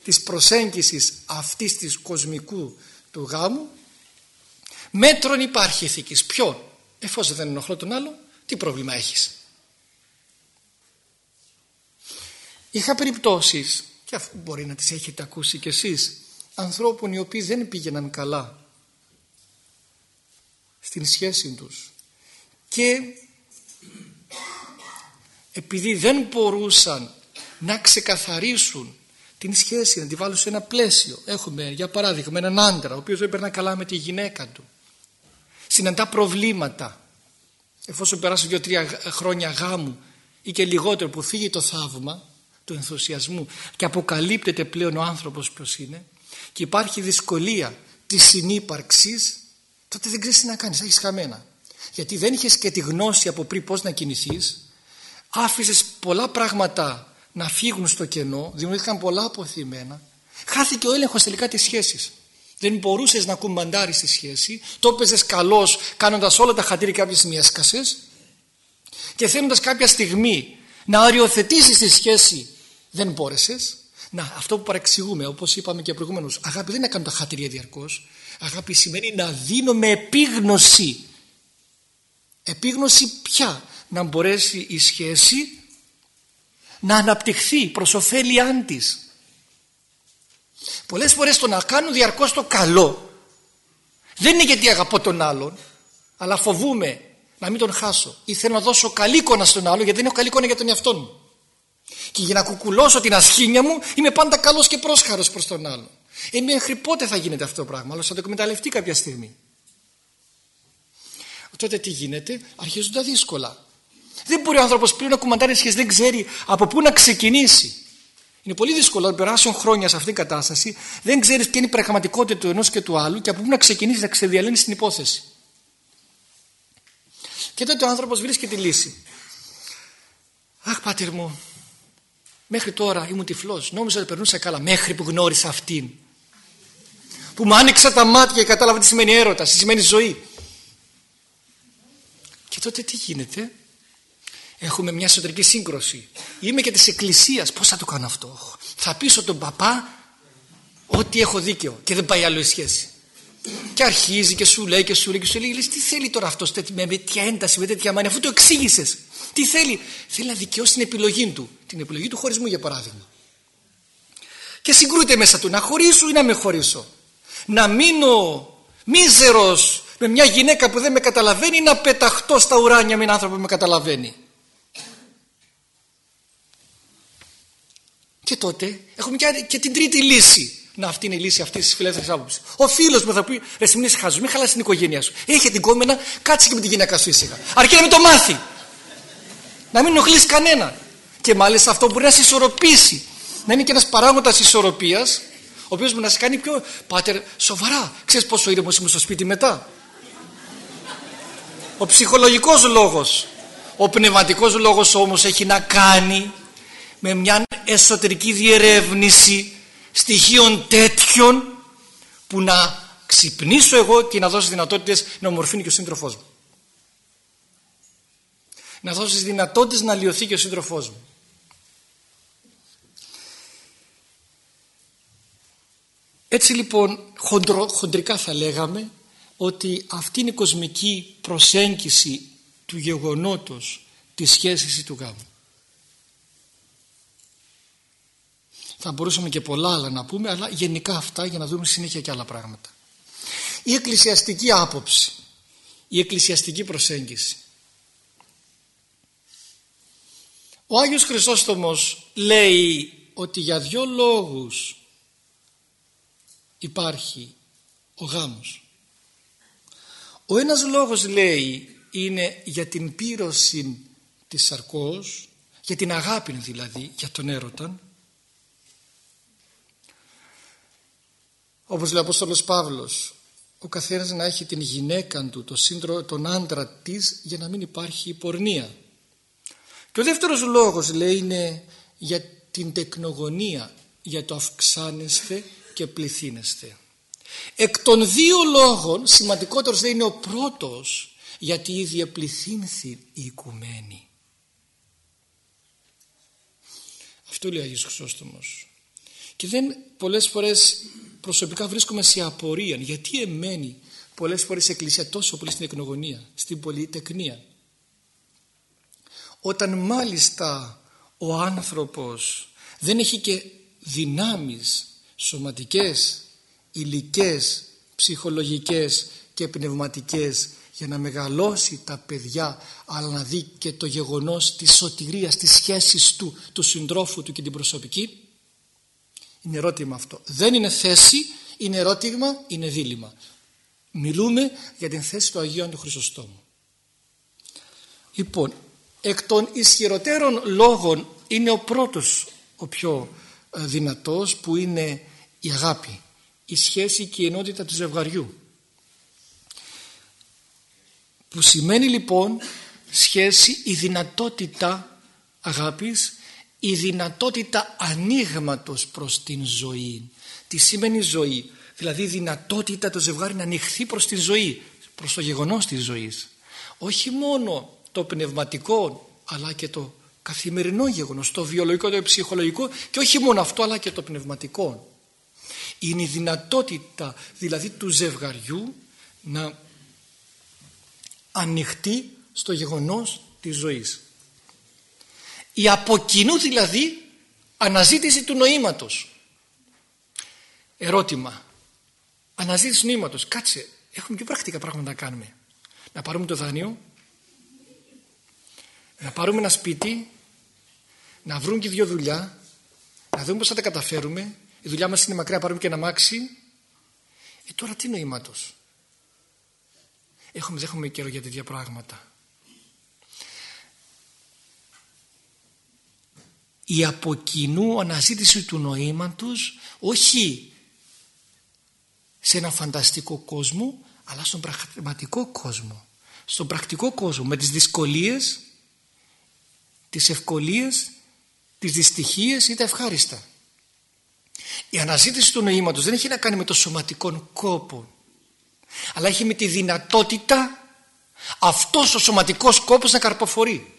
Speaker 1: της προσέγγισης αυτής της κοσμικού του γάμου μέτρον υπάρχει ηθικής. Ποιο, εφόσον δεν ενοχλώ τον άλλο, τι πρόβλημα έχεις; Είχα περιπτώσεις, και αφού μπορεί να τις έχετε ακούσει κι εσείς, ανθρώπων οι οποίοι δεν πήγαιναν καλά στην σχέση τους και επειδή δεν μπορούσαν να ξεκαθαρίσουν την σχέση, να τη βάλω σε ένα πλαίσιο. Έχουμε για παράδειγμα έναν άντρα ο οποίος δεν περνά καλά με τη γυναίκα του. Συναντά προβλήματα. Εφόσον περάσουν δύο-τρία χρόνια γάμου ή και λιγότερο που φύγει το θαύμα του ενθουσιασμού και αποκαλύπτεται πλέον ο άνθρωπος ποιος είναι και υπάρχει δυσκολία της συνύπαρξης τότε δεν ξέρεις τι να κάνεις, έχεις χαμένα. Γιατί δεν είχες και τη γνώση από πριν πώς να κινηθείς άφησες πολλά πράγματα να φύγουν στο κενό, δημιουργήθηκαν πολλά αποθυμένα. Χάθηκε ο έλεγχος τελικά της σχέσης. Δεν μπορούσες να κουμπαντάρεις τη σχέση, το έπαιζες καλώ κάνοντας όλα τα χατήρια και κάποια στιγμή έσκασες και θέλοντας κάποια στιγμή να οριοθετήσεις τη σχέση, δεν μπόρεσες. Να, αυτό που παρεξηγούμε, όπως είπαμε και προηγουμένως, αγάπη δεν είναι να κάνω τα χατήρια διαρκώς. Αγάπη σημαίνει να δίνω με επίγνωση. Επίγνωση πια να μπορέσει η σχέση να αναπτυχθεί προς ωφέλειάν της. Πολλές φορές το να κάνω διαρκώς το καλό δεν είναι γιατί αγαπώ τον άλλον αλλά φοβούμαι να μην τον χάσω ή θέλω να δώσω καλή εικόνα στον άλλο γιατί δεν έχω καλή εικόνα για τον εαυτό μου. Και για να κουκουλώσω την ασχήμια μου είμαι πάντα καλός και πρόσχαρος προς τον άλλο. Ε, μέχρι πότε θα γίνεται αυτό το πράγμα, αλλά θα το εκμεταλλευτεί κάποια στιγμή. Τότε τι γίνεται, αρχίζουν τα δύσκολα. Δεν μπορεί ο άνθρωπος πλέον να κουμαντάρει σχέση, δεν ξέρει από πού να ξεκινήσει. Είναι πολύ δύσκολο να περάσουν χρόνια σε αυτήν την κατάσταση, δεν ξέρεις ποια είναι η πραγματικότητα του ενός και του άλλου και από πού να ξεκινήσεις να ξεδιαλύνεις την υπόθεση. Και τότε ο άνθρωπος βρίσκει τη λύση. Αχ, πάτερ μου, μέχρι τώρα ήμουν τυφλός. Νόμιζα ότι περνούσα καλά μέχρι που γνώρισα αυτήν. Που μου άνοιξα τα μάτια και κατάλαβα τι σημαίνει έρωτας, τι σημαίνει ζωή. Και τότε τι γίνεται, Έχουμε μια εσωτερική σύγκρουση. Είμαι και της εκκλησίας. Πώς θα το κάνω αυτό; Θα πείσω τον παπά ότι έχω δίκαιο και δεν πάει άλλο η σχέση. Και αρχίζει και σου λέει και σου λέει και σου λέει, λες, τι θέλει τώρα αυτός με τέτοια ένταση, με τέτοια μάνια, αφού το εξήγησες. Τι θέλει, θέλει να δικαιώσει την επιλογή του. Την επιλογή του χωρισμού για παράδειγμα. Και συγκρούεται μέσα του να χωρίσω ή να με χωρίσω. Να μείνω μίζερος με μια γυναίκα που δεν με καταλαβαίνει ή να πεταχτώ στα ουράνια με έναν άνθρωπο που με καταλαβαίνει. Και τότε έχουμε και, την τρίτη λύση. Να, αυτή είναι η λύση αυτής της φιλελεύθερης άποψης. Ο φίλος μου θα πει: Ρε, μην είσαι χαζός, μην χαλάσει την οικογένειά σου. Έχει την κόμενα, κάτσε και με την γυναίκα σου ήσυχα. Αρκεί να μην το μάθει. Να μην ενοχλείς κανένα. Και μάλιστα αυτό μπορεί να σε ισορροπήσει. Να είναι και ένας παράγοντας ισορροπίας, ο οποίος μπορεί να σε κάνει πιο. Πάτερ, σοβαρά. Ξέρεις πόσο ήρεμος είμαι στο σπίτι μετά. Ο ψυχολογικός λόγος. Ο πνευματικός λόγος όμως έχει να κάνει με μια εσωτερική διερεύνηση στοιχείων τέτοιων που να ξυπνήσω εγώ και να δώσω δυνατότητες να ομορφύνει και ο σύντροφός μου. Να δώσει δυνατότητες να λιωθεί και ο σύντροφός μου. Έτσι λοιπόν χοντρο, χοντρικά θα λέγαμε ότι αυτή είναι η κοσμική προσέγγιση του γεγονότος της σχέσης του γάμου. Θα μπορούσαμε και πολλά άλλα να πούμε αλλά γενικά αυτά για να δούμε συνέχεια και άλλα πράγματα. Η εκκλησιαστική άποψη, η εκκλησιαστική προσέγγιση. Ο Άγιος Χρυσόστομος λέει ότι για δύο λόγους υπάρχει ο γάμος. Ο ένας λόγος λέει είναι για την πύρωση της σαρκός, για την αγάπη δηλαδή, για τον έρωτα. Όπως λέει ο Απόστολος Παύλος, ο καθένας να έχει την γυναίκα του, τον, σύντρο, τον άντρα της, για να μην υπάρχει πορνεία. Και ο δεύτερος λόγος λέει είναι για την τεκνογωνία, για το αυξάνεστε και πληθύνεστε. Εκ των δύο λόγων σημαντικότερος δεν είναι ο πρώτος γιατί ήδη επληθύνθη η οικουμένη. Αυτό λέει ο Αγίος Χρυσόστομος. Και δεν πολλές φορές προσωπικά βρίσκομαι σε απορία γιατί εμένει πολλές φορές η Εκκλησία τόσο πολύ στην εκνογωνία, στην πολυτεκνία. Όταν μάλιστα ο άνθρωπος δεν έχει και δυνάμεις σωματικές, υλικές, ψυχολογικές και πνευματικές για να μεγαλώσει τα παιδιά αλλά να δει και το γεγονός της σωτηρίας, της σχέσης του, του συντρόφου του και την προσωπική είναι ερώτημα αυτό. Δεν είναι θέση, είναι ερώτημα, είναι δίλημα. Μιλούμε για την θέση του Αγίου του Χρυσοστόμου. Λοιπόν, εκ των ισχυροτέρων λόγων είναι ο πρώτος ο πιο ε, δυνατός που είναι η αγάπη, η σχέση και η ενότητα του ζευγαριού. Που σημαίνει λοιπόν σχέση η δυνατότητα αγάπης, η δυνατότητα ανοίγματος προς την ζωή. Τι σημαίνει ζωή, δηλαδή η δυνατότητα το ζευγάρι να ανοιχθεί προς τη ζωή, προς το γεγονός της ζωής. Όχι μόνο το πνευματικό αλλά και το καθημερινό γεγονός, το βιολογικό, το ψυχολογικό και όχι μόνο αυτό αλλά και το πνευματικό. Είναι η δυνατότητα δηλαδή του ζευγαριού να ανοιχτεί στο γεγονός της ζωής. Η από κοινού δηλαδή αναζήτηση του νοήματος. Ερώτημα. Αναζήτηση του νοήματος. Κάτσε. Έχουμε και πρακτικά πράγματα να κάνουμε. Να πάρουμε το δάνειο. Να πάρουμε ένα σπίτι να βρουν και δύο δουλειά, να δούμε πώς θα τα καταφέρουμε, η δουλειά μας είναι μακριά, πάρουμε και ένα μάξι. Ε, τώρα τι νοήματος. Έχουμε, δεν έχουμε καιρό για τέτοια πράγματα. Η από κοινού αναζήτηση του νοήματος όχι σε ένα φανταστικό κόσμο αλλά στον πραγματικό κόσμο στον πρακτικό κόσμο με τις δυσκολίες τις ευκολίες τις δυστυχίες ή τα ευχάριστα. Η αναζήτηση του νοήματος δεν έχει να κάνει με το σωματικό κόπο αλλά έχει με τη δυνατότητα αυτός ο σωματικός κόπος να καρποφορεί.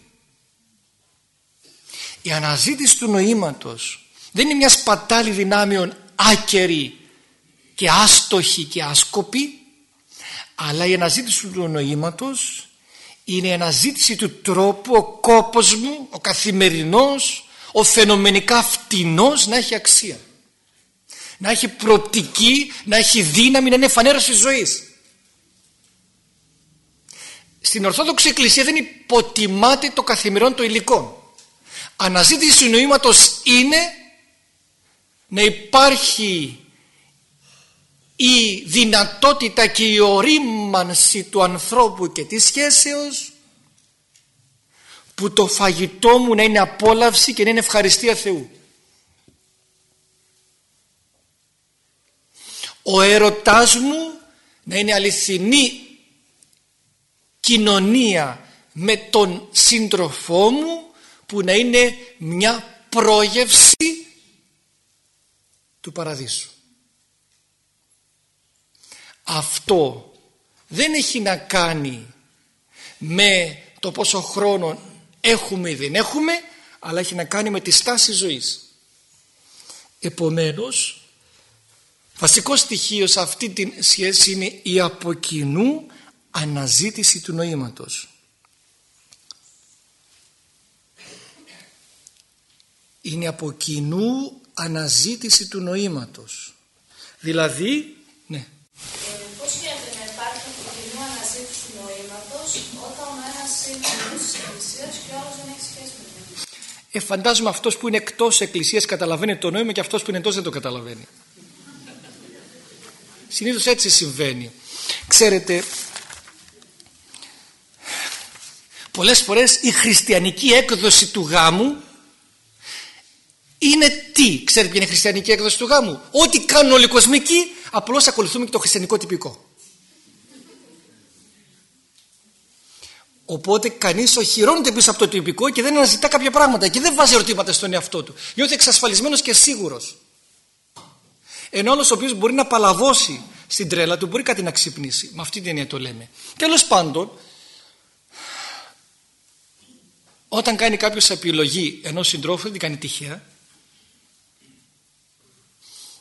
Speaker 1: Η αναζήτηση του νοήματος δεν είναι μια σπατάλη δυνάμεων άκερη και άστοχη και άσκοπη αλλά η αναζήτηση του νοήματος είναι η αναζήτηση του τρόπου ο κόπος μου, ο καθημερινός ο φαινομενικά φτηνός να έχει αξία. Να έχει προοπτική να έχει δύναμη να είναι φανέρωση ζωής. Στην Ορθόδοξη Εκκλησία δεν υποτιμάται το καθημερινό το υλικό αναζήτηση του νοήματος είναι να υπάρχει η δυνατότητα και η ορίμανση του ανθρώπου και της σχέσεως που το φαγητό μου να είναι απόλαυση και να είναι ευχαριστία Θεού. Ο έρωτάς μου να είναι αληθινή κοινωνία με τον σύντροφό μου που να είναι μια πρόγευση του παραδείσου. Αυτό δεν έχει να κάνει με το πόσο χρόνο έχουμε ή δεν έχουμε αλλά έχει να κάνει με τη στάση ζωής. Επομένως βασικό στοιχείο σε αυτή τη σχέση είναι η από κοινού αναζήτηση του νοήματος. Είναι από κοινού αναζήτηση του νοήματος. Δηλαδή, ναι. Ε,
Speaker 6: πώς γίνεται να υπάρχει από κοινού αναζήτηση του νοήματος όταν ο ένας είναι της Εκκλησίας και ο άλλος δεν έχει σχέση με την
Speaker 1: Ε, φαντάζομαι αυτός που είναι εκτός Εκκλησίας καταλαβαίνει το νόημα και αυτός που είναι εντός δεν το καταλαβαίνει. Συνήθως έτσι συμβαίνει. Ξέρετε, πολλές φορές η χριστιανική έκδοση του γάμου είναι τι. Ξέρετε ποια είναι η χριστιανική έκδοση του γάμου; Ό,τι κάνουν όλοι οι κοσμικοί, απλώς ακολουθούμε και το χριστιανικό τυπικό. Οπότε κανείς οχυρώνεται πίσω από το τυπικό και δεν αναζητά κάποια πράγματα και δεν βάζει ερωτήματα στον εαυτό του. Νιώθει εξασφαλισμένος και σίγουρος. Ενώ άλλος ο οποίος μπορεί να παλαβώσει στην τρέλα του, μπορεί κάτι να ξυπνήσει. Με αυτή την έννοια το λέμε. Τέλο πάντων, όταν κάνει κάποιος επιλογή ενός συντρόφου, δεν την κάνει τυχαία.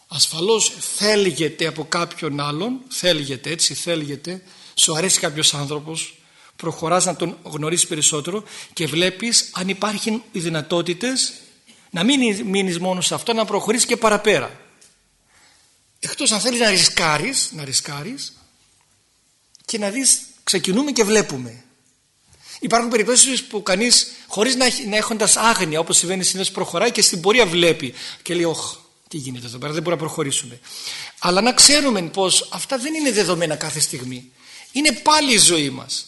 Speaker 1: Ασφαλώς θέλγεται από κάποιον άλλον, θέλγεται έτσι, θέλγεται, σου αρέσει κάποιος άνθρωπος, προχωράς να τον γνωρίσεις περισσότερο και βλέπεις αν υπάρχουν οι δυνατότητες να μην μείνεις μόνος σε αυτό, να προχωρήσεις και παραπέρα. Εκτός αν θέλεις να ρισκάρεις, να ρισκάρεις και να δεις, ξεκινούμε και βλέπουμε. Υπάρχουν περιπτώσεις που κανείς χωρίς να, να έχοντας άγνοια όπως συμβαίνει συνήθως προχωράει και στην πορεία βλέπει και λέει όχ τι γίνεται εδώ πέρα δεν μπορούμε να προχωρήσουμε. Αλλά να ξέρουμε πως αυτά δεν είναι δεδομένα κάθε στιγμή. Είναι πάλι η ζωή μας.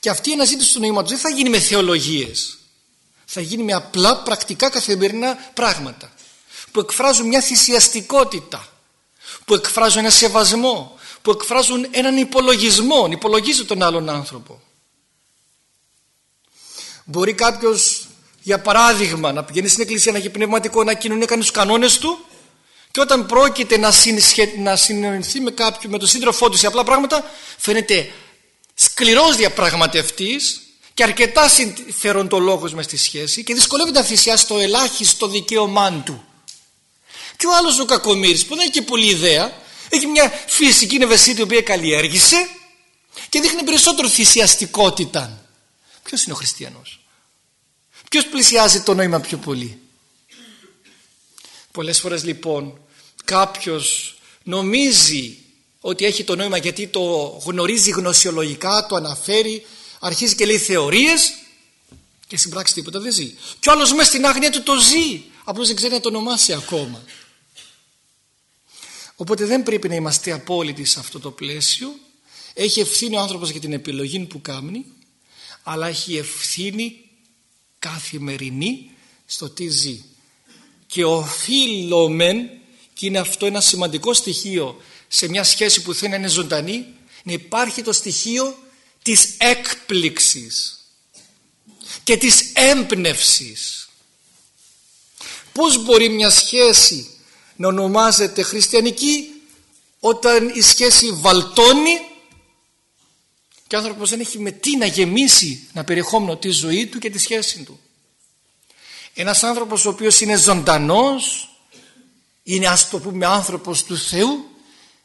Speaker 1: Και αυτή η αναζήτηση του νοήματος δεν θα γίνει με θεολογίες. Θα γίνει με απλά πρακτικά καθημερινά πράγματα που εκφράζουν μια θυσιαστικότητα, που εκφράζουν ένα σεβασμό, που εκφράζουν έναν υπολογισμό, υπολογίζει τον άλλον άνθρωπο. Μπορεί κάποιος για παράδειγμα να πηγαίνει στην εκκλησία να έχει πνευματικό να κοινωνεί έκανε τους κανόνες του και όταν πρόκειται να, συνσχε... να συνεννοηθεί με κάποιον με τον σύντροφό του σε απλά πράγματα φαίνεται σκληρός διαπραγματευτής και αρκετά συμφεροντολόγος μες στη σχέση και δυσκολεύεται να θυσιάσει το ελάχιστο δικαίωμά του. Και ο άλλος ο κακομύρης που δεν έχει και πολλή ιδέα έχει μια φυσική ευαισθήτη η οποία καλλιέργησε και δείχνει περισσότερο θυσιαστικότητα. Ποιος είναι ο χριστιανός; Ποιος πλησιάζει το νόημα πιο πολύ; Πολλές φορές λοιπόν κάποιος νομίζει ότι έχει το νόημα γιατί το γνωρίζει γνωσιολογικά, το αναφέρει, αρχίζει και λέει θεωρίες και στην πράξη τίποτα δεν ζει. Και ο άλλος μέσα στην άγνοια του το ζει, απλώς δεν ξέρει να το ονομάσει ακόμα. Οπότε δεν πρέπει να είμαστε απόλυτοι σε αυτό το πλαίσιο. Έχει ευθύνη ο άνθρωπος για την επιλογή που κάνει, αλλά έχει ευθύνη καθημερινή στο τι ζει. Και οφείλομεν, και είναι αυτό ένα σημαντικό στοιχείο σε μια σχέση που θέλει να είναι ζωντανή, να υπάρχει το στοιχείο της έκπληξης και της έμπνευσης. Πώς μπορεί μια σχέση να ονομάζεται χριστιανική όταν η σχέση βαλτώνει και ο άνθρωπος δεν έχει με τι να γεμίσει να περιεχόμενο τη ζωή του και τη σχέση του. Ένας άνθρωπος ο οποίος είναι ζωντανός, είναι ας το πούμε άνθρωπος του Θεού,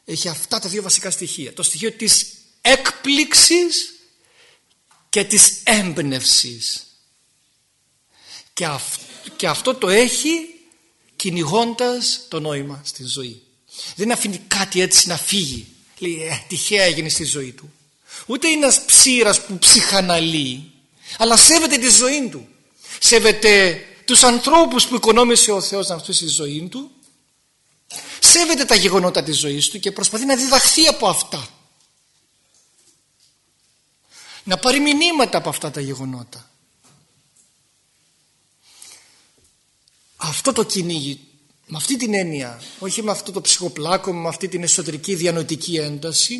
Speaker 1: έχει αυτά τα δύο βασικά στοιχεία. Το στοιχείο της έκπληξης και της έμπνευσης. Και, και αυτό το έχει κυνηγώντας το νόημα στη ζωή. Δεν αφήνει κάτι έτσι να φύγει. Λέει ε, τυχαία έγινε στη ζωή του. Ούτε είναι ένας ψήρας που ψυχαναλύει αλλά σέβεται τη ζωή του. Σέβεται τους ανθρώπους που οικονόμησε ο Θεός να αυτούς στη ζωή του. Σέβεται τα γεγονότα της ζωής του και προσπαθεί να διδαχθεί από αυτά. Να πάρει μηνύματα από αυτά τα γεγονότα. Αυτό το κυνήγι, με αυτή την έννοια, όχι με αυτό το ψυχοπλάκο, με αυτή την εσωτερική διανοητική ένταση,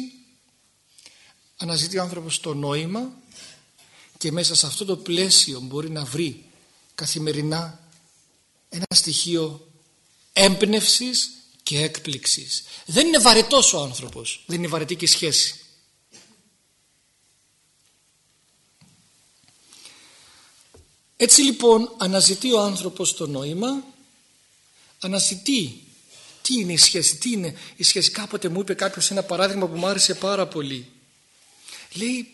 Speaker 1: αναζητεί ο άνθρωπος το νόημα και μέσα σε αυτό το πλαίσιο μπορεί να βρει καθημερινά ένα στοιχείο έμπνευσης και έκπληξης. Δεν είναι βαρετός ο άνθρωπος, δεν είναι βαρετή και η σχέση. Έτσι λοιπόν αναζητεί ο άνθρωπος το νόημα, αναζητεί τι είναι η σχέση, τι είναι η σχέση. Κάποτε μου είπε κάποιος ένα παράδειγμα που μου άρεσε πάρα πολύ. Λέει,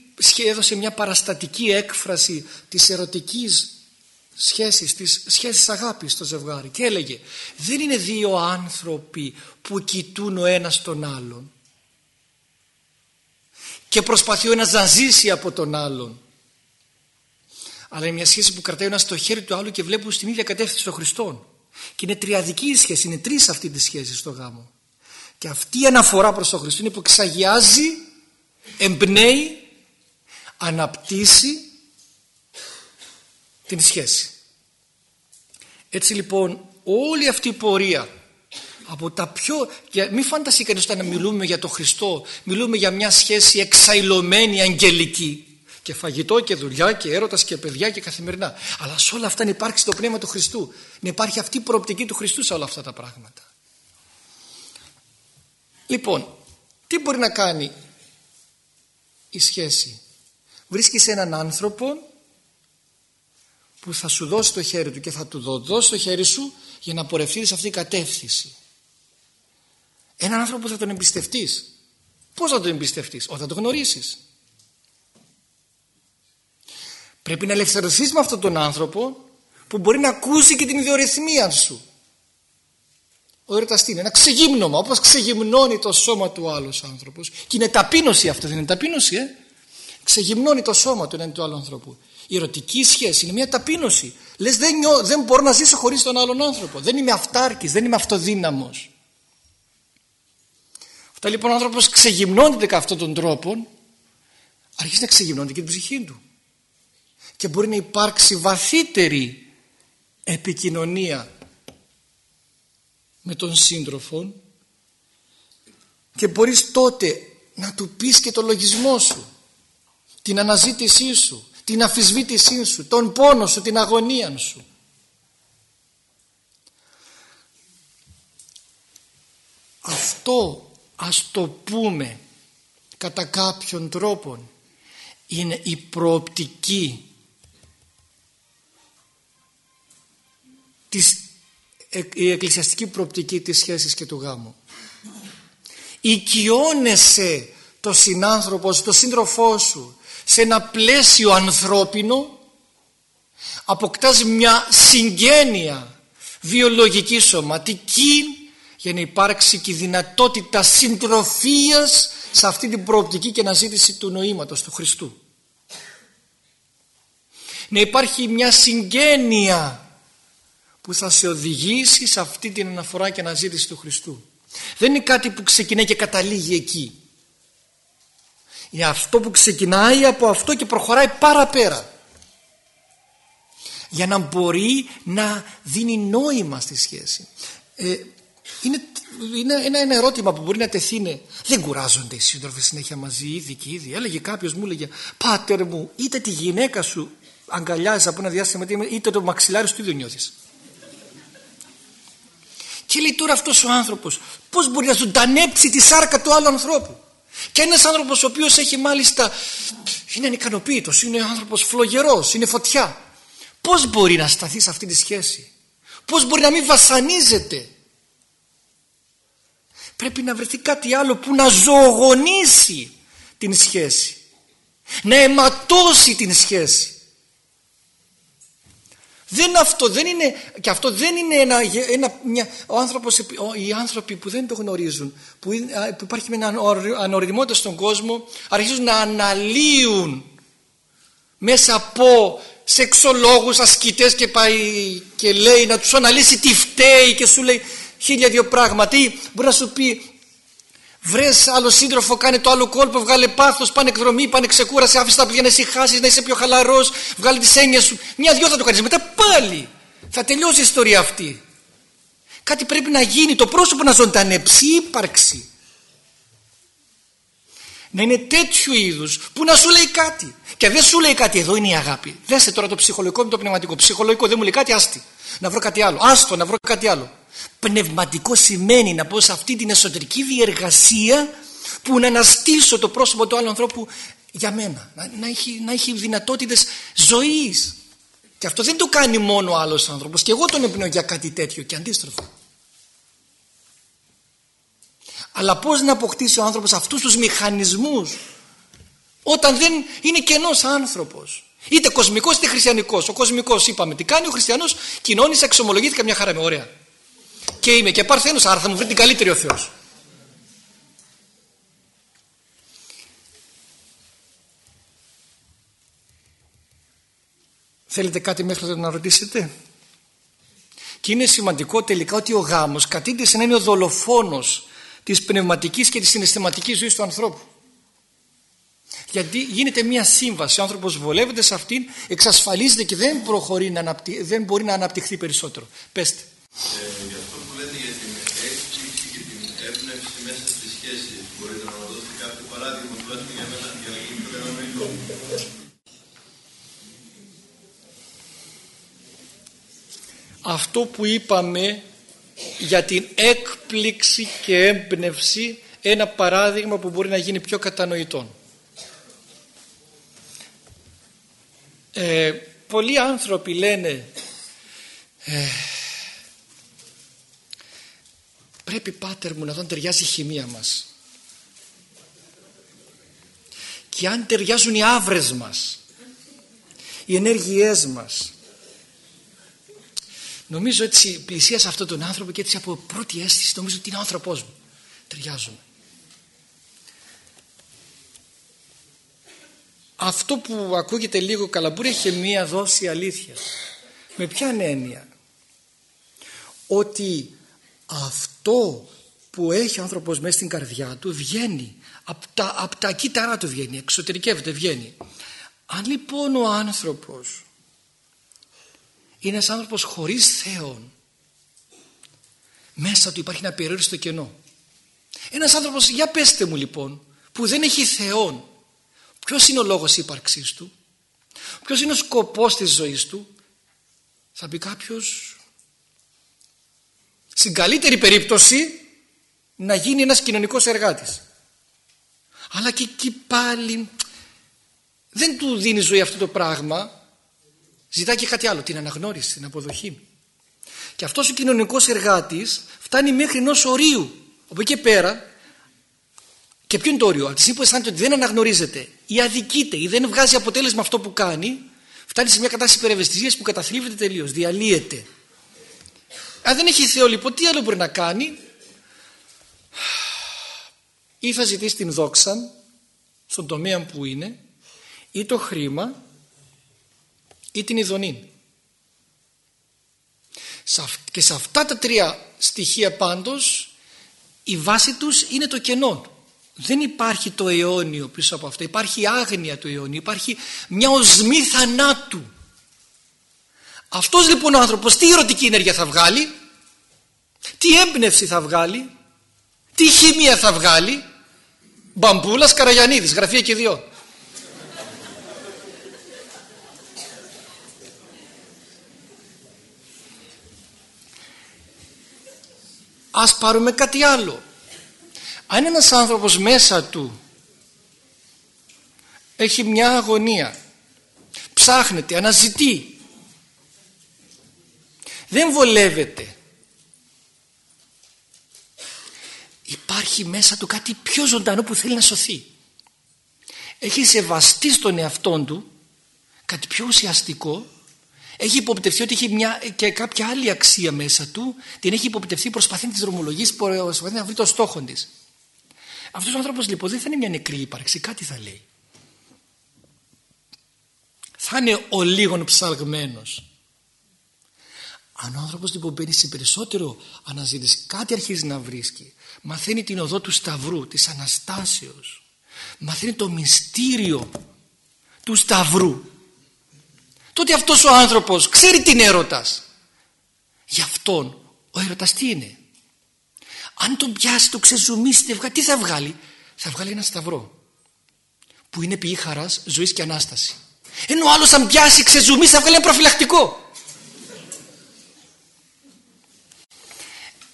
Speaker 1: έδωσε μια παραστατική έκφραση της ερωτικής σχέσης, της σχέσης αγάπης στο ζευγάρι και έλεγε δεν είναι δύο άνθρωποι που κοιτούν ο ένας τον άλλον και προσπαθεί ο ένας να ζήσει από τον άλλον. Αλλά είναι μια σχέση που κρατάει ένας στο χέρι του άλλου και βλέπουν στην ίδια κατεύθυνση των Χριστών. Και είναι τριαδική η σχέση, είναι τρεις αυτή τη σχέση στο γάμο. Και αυτή η αναφορά προς τον Χριστό είναι που εξαγιάζει εμπνέει αναπτύσσει την σχέση. Έτσι λοιπόν όλη αυτή η πορεία από τα πιο... Μην φανταστεί κανείς όταν μιλούμε για τον Χριστό μιλούμε για μια σχέση εξαϊλωμένη αγγελική και φαγητό και δουλειά και έρωτας και παιδιά και καθημερινά. Αλλά σε όλα αυτά να υπάρξει το πνεύμα του Χριστού. Να υπάρχει αυτή η προοπτική του Χριστού σε όλα αυτά τα πράγματα. Λοιπόν, τι μπορεί να κάνει η σχέση. Βρίσκεις έναν άνθρωπο που θα σου δώσει το χέρι του και θα του δώσει το χέρι σου για να πορευτεί σε αυτή την κατεύθυνση. Έναν άνθρωπο που θα τον εμπιστευτείς. Πώς θα τον εμπιστευτείς, όταν τον γνωρίσεις. Πρέπει να ελευθερωθείς με αυτόν τον άνθρωπο που μπορεί να ακούσει και την ιδιορυθμία σου. Ο έρωτας τι είναι, ένα ξεγύμνομα, όπως ξεγυμνώνει το σώμα του άλλος άνθρωπος. Και είναι ταπείνωση αυτό, δεν είναι ταπείνωση, ε. Ξεγυμνώνει το σώμα του έναν του άλλου ανθρώπου. Η ερωτική σχέση είναι μια ταπείνωση. Λες δεν, δεν μπορώ να ζήσω χωρίς τον άλλον άνθρωπο. Δεν είμαι αυτάρκης, δεν είμαι αυτοδύναμος. Αυτά λοιπόν ο άνθρωπος ξεγυμνώνεται κατά αυτόν τον τρόπο αρχίζει να ξεγυμνώνεται και την ψυχή του. Και μπορεί να υπάρξει βαθύτερη επικοινωνία με τον σύντροφο και μπορείς τότε να του πεις και το λογισμό σου την αναζήτησή σου την αφισβήτησή σου, τον πόνο σου, την αγωνία σου. Αυτό ας το πούμε κατά κάποιον τρόπο είναι η προοπτική της, η εκκλησιαστική προοπτική της σχέσης και του γάμου. Οικειώνεσαι το συνάνθρωπο σου, το σύντροφό σου σε ένα πλαίσιο ανθρώπινο αποκτάς μια συγγένεια βιολογική σωματική για να υπάρξει και η δυνατότητα συντροφίας σε αυτή την προοπτική και αναζήτηση του νοήματος του Χριστού. Να υπάρχει μια συγγένεια που θα σε οδηγήσει σε αυτή την αναφορά και αναζήτηση του Χριστού. Δεν είναι κάτι που ξεκινάει και καταλήγει εκεί. Είναι αυτό που ξεκινάει από αυτό και προχωράει παραπέρα. Για να μπορεί να δίνει νόημα στη σχέση. Ε, είναι, είναι ένα, ένα ερώτημα που μπορεί να τεθεί είναι δεν κουράζονται οι σύντροφοι συνέχεια μαζί ήδη και ήδη έλεγε κάποιος μου έλεγε πάτερ μου είτε τη γυναίκα σου αγκαλιάζει από ένα διάστημα είτε το μαξιλάρι σου ίδιο νιώθεις και λέει τώρα αυτός ο άνθρωπος πως μπορεί να ζωντανέψει τη σάρκα του άλλου ανθρώπου; Και ένας άνθρωπος ο οποίος έχει μάλιστα είναι ανικανοποίητος, είναι άνθρωπος φλογερός, είναι φωτιά. Πώς μπορεί να σταθεί σε αυτή τη σχέση; Πώς μπορεί να μην βασανίζεται; Πρέπει να βρεθεί κάτι άλλο που να ζωογονήσει την σχέση. Να αιματώσει την σχέση. Δεν αυτό, δεν είναι, και αυτό δεν είναι ένα, ένα μια, ο άνθρωπος, οι άνθρωποι που δεν το γνωρίζουν, που, που υπάρχει μια ανοριμότητα στον κόσμο, αρχίζουν να αναλύουν μέσα από σεξολόγους, ασκητές και πάει και λέει να τους αναλύσει τι φταίει και σου λέει χίλια δύο πράγματα. Ή μπορεί να σου πει Βρες άλλο σύντροφο, κάνει το άλλο κόλπο, βγάλε πάθος, πάνε εκδρομή, πάνε ξεκούραση, άφησε τα παιδιά να ησυχάσει, να είσαι πιο χαλαρός, βγάλε τις έννοιες σου. Μια-δυο θα το κάνεις. Μετά πάλι θα τελειώσει η ιστορία αυτή. Κάτι πρέπει να γίνει, το πρόσωπο να ζωντανέψει ύπαρξη. να είναι τέτοιου είδους που να σου λέει κάτι και δεν σου λέει κάτι εδώ είναι η αγάπη δέστε τώρα το ψυχολογικό με το πνευματικό ψυχολογικό δεν μου λέει κάτι άστι να βρω κάτι άλλο άστο να βρω κάτι άλλο πνευματικό σημαίνει να πω σε αυτή την εσωτερική διεργασία που να αναστήσω το πρόσωπο του άλλου ανθρώπου για μένα να, να, έχει, να έχει δυνατότητες ζωής και αυτό δεν το κάνει μόνο ο άλλος άνθρωπος και εγώ τον εμπνέω για κάτι τέτοιο και αντίστροφο αλλά πώς να αποκτήσει ο άνθρωπος αυτούς τους μηχανισμούς όταν δεν είναι κενός άνθρωπος. Είτε κοσμικός είτε χριστιανικός. Ο κοσμικός είπαμε τι κάνει, ο χριστιανός κοινώνησε, εξομολογήθηκα μια χαρά με ωραία. Και είμαι και παρθένος, άρα θα μου βρει την καλύτερη ο Θεός. Θέλετε κάτι μέχρι τώρα να ρωτήσετε; Και είναι σημαντικό τελικά ότι ο γάμος κατήντησε να είναι ο δολοφόνος της πνευματικής και της συναισθηματικής ζωής του ανθρώπου. Γιατί γίνεται μια σύμβαση, ο άνθρωπος βολεύεται σε αυτήν, εξασφαλίζεται και δεν, προχωρεί να αναπτυ... δεν μπορεί να αναπτυχθεί περισσότερο. Πέστε.
Speaker 7: Ε, για αυτό που λέτε για την έκπληξη και την έμπνευση μέσα στη σχέση, μπορείτε να μας δώσετε κάποιο παράδειγμα τουλάχιστον για μένα για να γίνει πιο κατανοητό.
Speaker 1: Αυτό που είπαμε για την έκπληξη και έμπνευση ένα παράδειγμα που μπορεί να γίνει πιο κατανοητό. Ε, πολλοί άνθρωποι λένε ε, πρέπει πάτερ μου να δω αν ταιριάζει η χημεία μας και αν ταιριάζουν οι άβρες μας οι ενέργειές μας Νομίζω έτσι πλησίασα αυτόν τον άνθρωπο και έτσι από πρώτη αίσθηση νομίζω ότι είναι ο άνθρωπός μου. Ταιριάζουμε. Αυτό που ακούγεται λίγο καλαμπούρι έχει μία δόση αλήθειας. Με ποια έννοια; Ότι αυτό που έχει ο άνθρωπος μέσα στην καρδιά του βγαίνει. Από τα, από τα κύτταρά του βγαίνει. Εξωτερικεύεται βγαίνει. Αν λοιπόν ο άνθρωπος είναι ένας άνθρωπος χωρίς Θεόν μέσα του υπάρχει ένα περιόριστο κενό ένας άνθρωπος για πέστε μου λοιπόν που δεν έχει Θεόν ποιος είναι ο λόγος ύπαρξής του; Ποιος είναι ο σκοπός της ζωής του; Θα πει κάποιος στην καλύτερη περίπτωση να γίνει ένας κοινωνικός εργάτης αλλά και εκεί πάλι δεν του δίνει ζωή αυτό το πράγμα Ζητάει και κάτι άλλο, την αναγνώριση, την αποδοχή. Και αυτός ο κοινωνικός εργάτης φτάνει μέχρι ενός ορίου. Από εκεί πέρα, και ποιο είναι το όριο, από τη στιγμή που αισθάνεται ότι δεν αναγνωρίζεται ή αδικείται ή δεν βγάζει αποτέλεσμα αυτό που κάνει, φτάνει σε μια κατάσταση υπερευαισθησίας που καταθλίβεται τελείως, διαλύεται. Αν δεν έχει Θεό λοιπόν, τι άλλο μπορεί να κάνει, ή θα ζητήσει την δόξα στον τομέα που είναι, ή το χρήμα, ή την ειδονή. Και σε αυτά τα τρία στοιχεία πάντως η βάση τους είναι το κενό. Δεν υπάρχει το αιώνιο πίσω από αυτό. Υπάρχει η άγνοια του αιώνιου. Υπάρχει μια οσμή θανάτου. Αυτός λοιπόν ο άνθρωπος τι ερωτική ενέργεια θα βγάλει; Τι έμπνευση θα βγάλει; Τι χημεία θα βγάλει; Μπαμπούλας Καραγιανίδης. Γραφεία και δυο. Ας πάρουμε κάτι άλλο. Αν ένας άνθρωπος μέσα του έχει μια αγωνία, ψάχνεται, αναζητεί, δεν βολεύεται, υπάρχει μέσα του κάτι πιο ζωντανό που θέλει να σωθεί. Έχει σεβαστεί στον εαυτόν του κάτι πιο ουσιαστικό έχει υποπτευθεί ότι έχει μια, και κάποια άλλη αξία μέσα του, την έχει υποπτευθεί, προσπαθεί να τη δρομολογήσει, προσπαθεί να βρει το στόχο της. Αυτός ο άνθρωπος λοιπόν δεν θα είναι μια νεκρή ύπαρξη, κάτι θα λέει. Θα είναι ο λίγον ψαλγμένος. Αν ο άνθρωπος λοιπόν μπαίνει σε περισσότερο αναζήτηση, κάτι αρχίζει να βρίσκει. Μαθαίνει την οδό του Σταυρού, της Αναστάσεως. Μαθαίνει το μυστήριο του Σταυρού τότε αυτός ο άνθρωπος ξέρει τι είναι έρωτας. Γι' αυτόν ο έρωτας τι είναι; Αν τον πιάσει, το ξεζουμίσει, τι θα βγάλει; Θα βγάλει ένα σταυρό. που είναι πηγή χαράς, ζωής και Ανάσταση. Ενώ ο άλλος αν πιάσει ξεζουμί θα βγάλει ένα προφυλακτικό.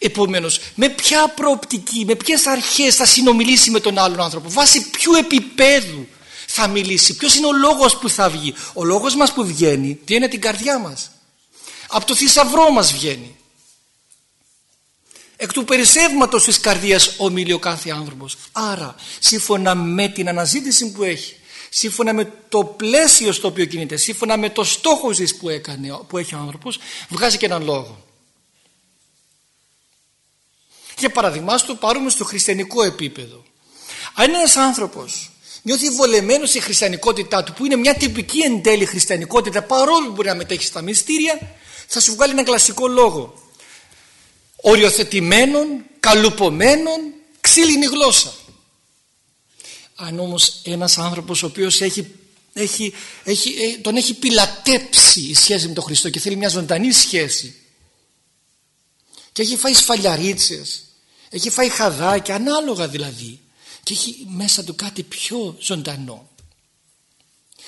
Speaker 1: Επομένως, με ποια προοπτική, με ποιες αρχές θα συνομιλήσει με τον άλλον άνθρωπο, βάσει ποιου επίπεδου θα μιλήσει, ποιος είναι ο λόγος που θα βγει; Ο λόγος μας που βγαίνει, τι είναι την καρδιά μας. Από το θησαυρό μας βγαίνει. Εκ του περισσεύματος της καρδίας ομιλεί ο κάθε άνθρωπος. Άρα, σύμφωνα με την αναζήτηση που έχει, σύμφωνα με το πλαίσιο στο οποίο κινείται, σύμφωνα με το στόχο της που, έκανε, που έχει ο άνθρωπος, βγάζει και έναν λόγο. Για παράδειγμα, το πάρουμε στο χριστιανικό επίπεδο. Αν ένας άνθρωπος νιώθει βολεμένος στη χριστιανικότητά του, που είναι μια τυπική εν τέλει χριστιανικότητα, παρόλο που μπορεί να μετέχει στα μυστήρια, θα σου βγάλει έναν κλασικό λόγο. Οριοθετημένον, καλουπομένον, ξύλινη γλώσσα. Αν όμως ένας άνθρωπος ο οποίος έχει, έχει, έχει, ε, τον έχει πιλατέψει η σχέση με τον Χριστό και θέλει μια ζωντανή σχέση και έχει φάει σφαλιαρίτσες, έχει φάει χαδάκια, ανάλογα δηλαδή. Και έχει μέσα του κάτι πιο ζωντανό.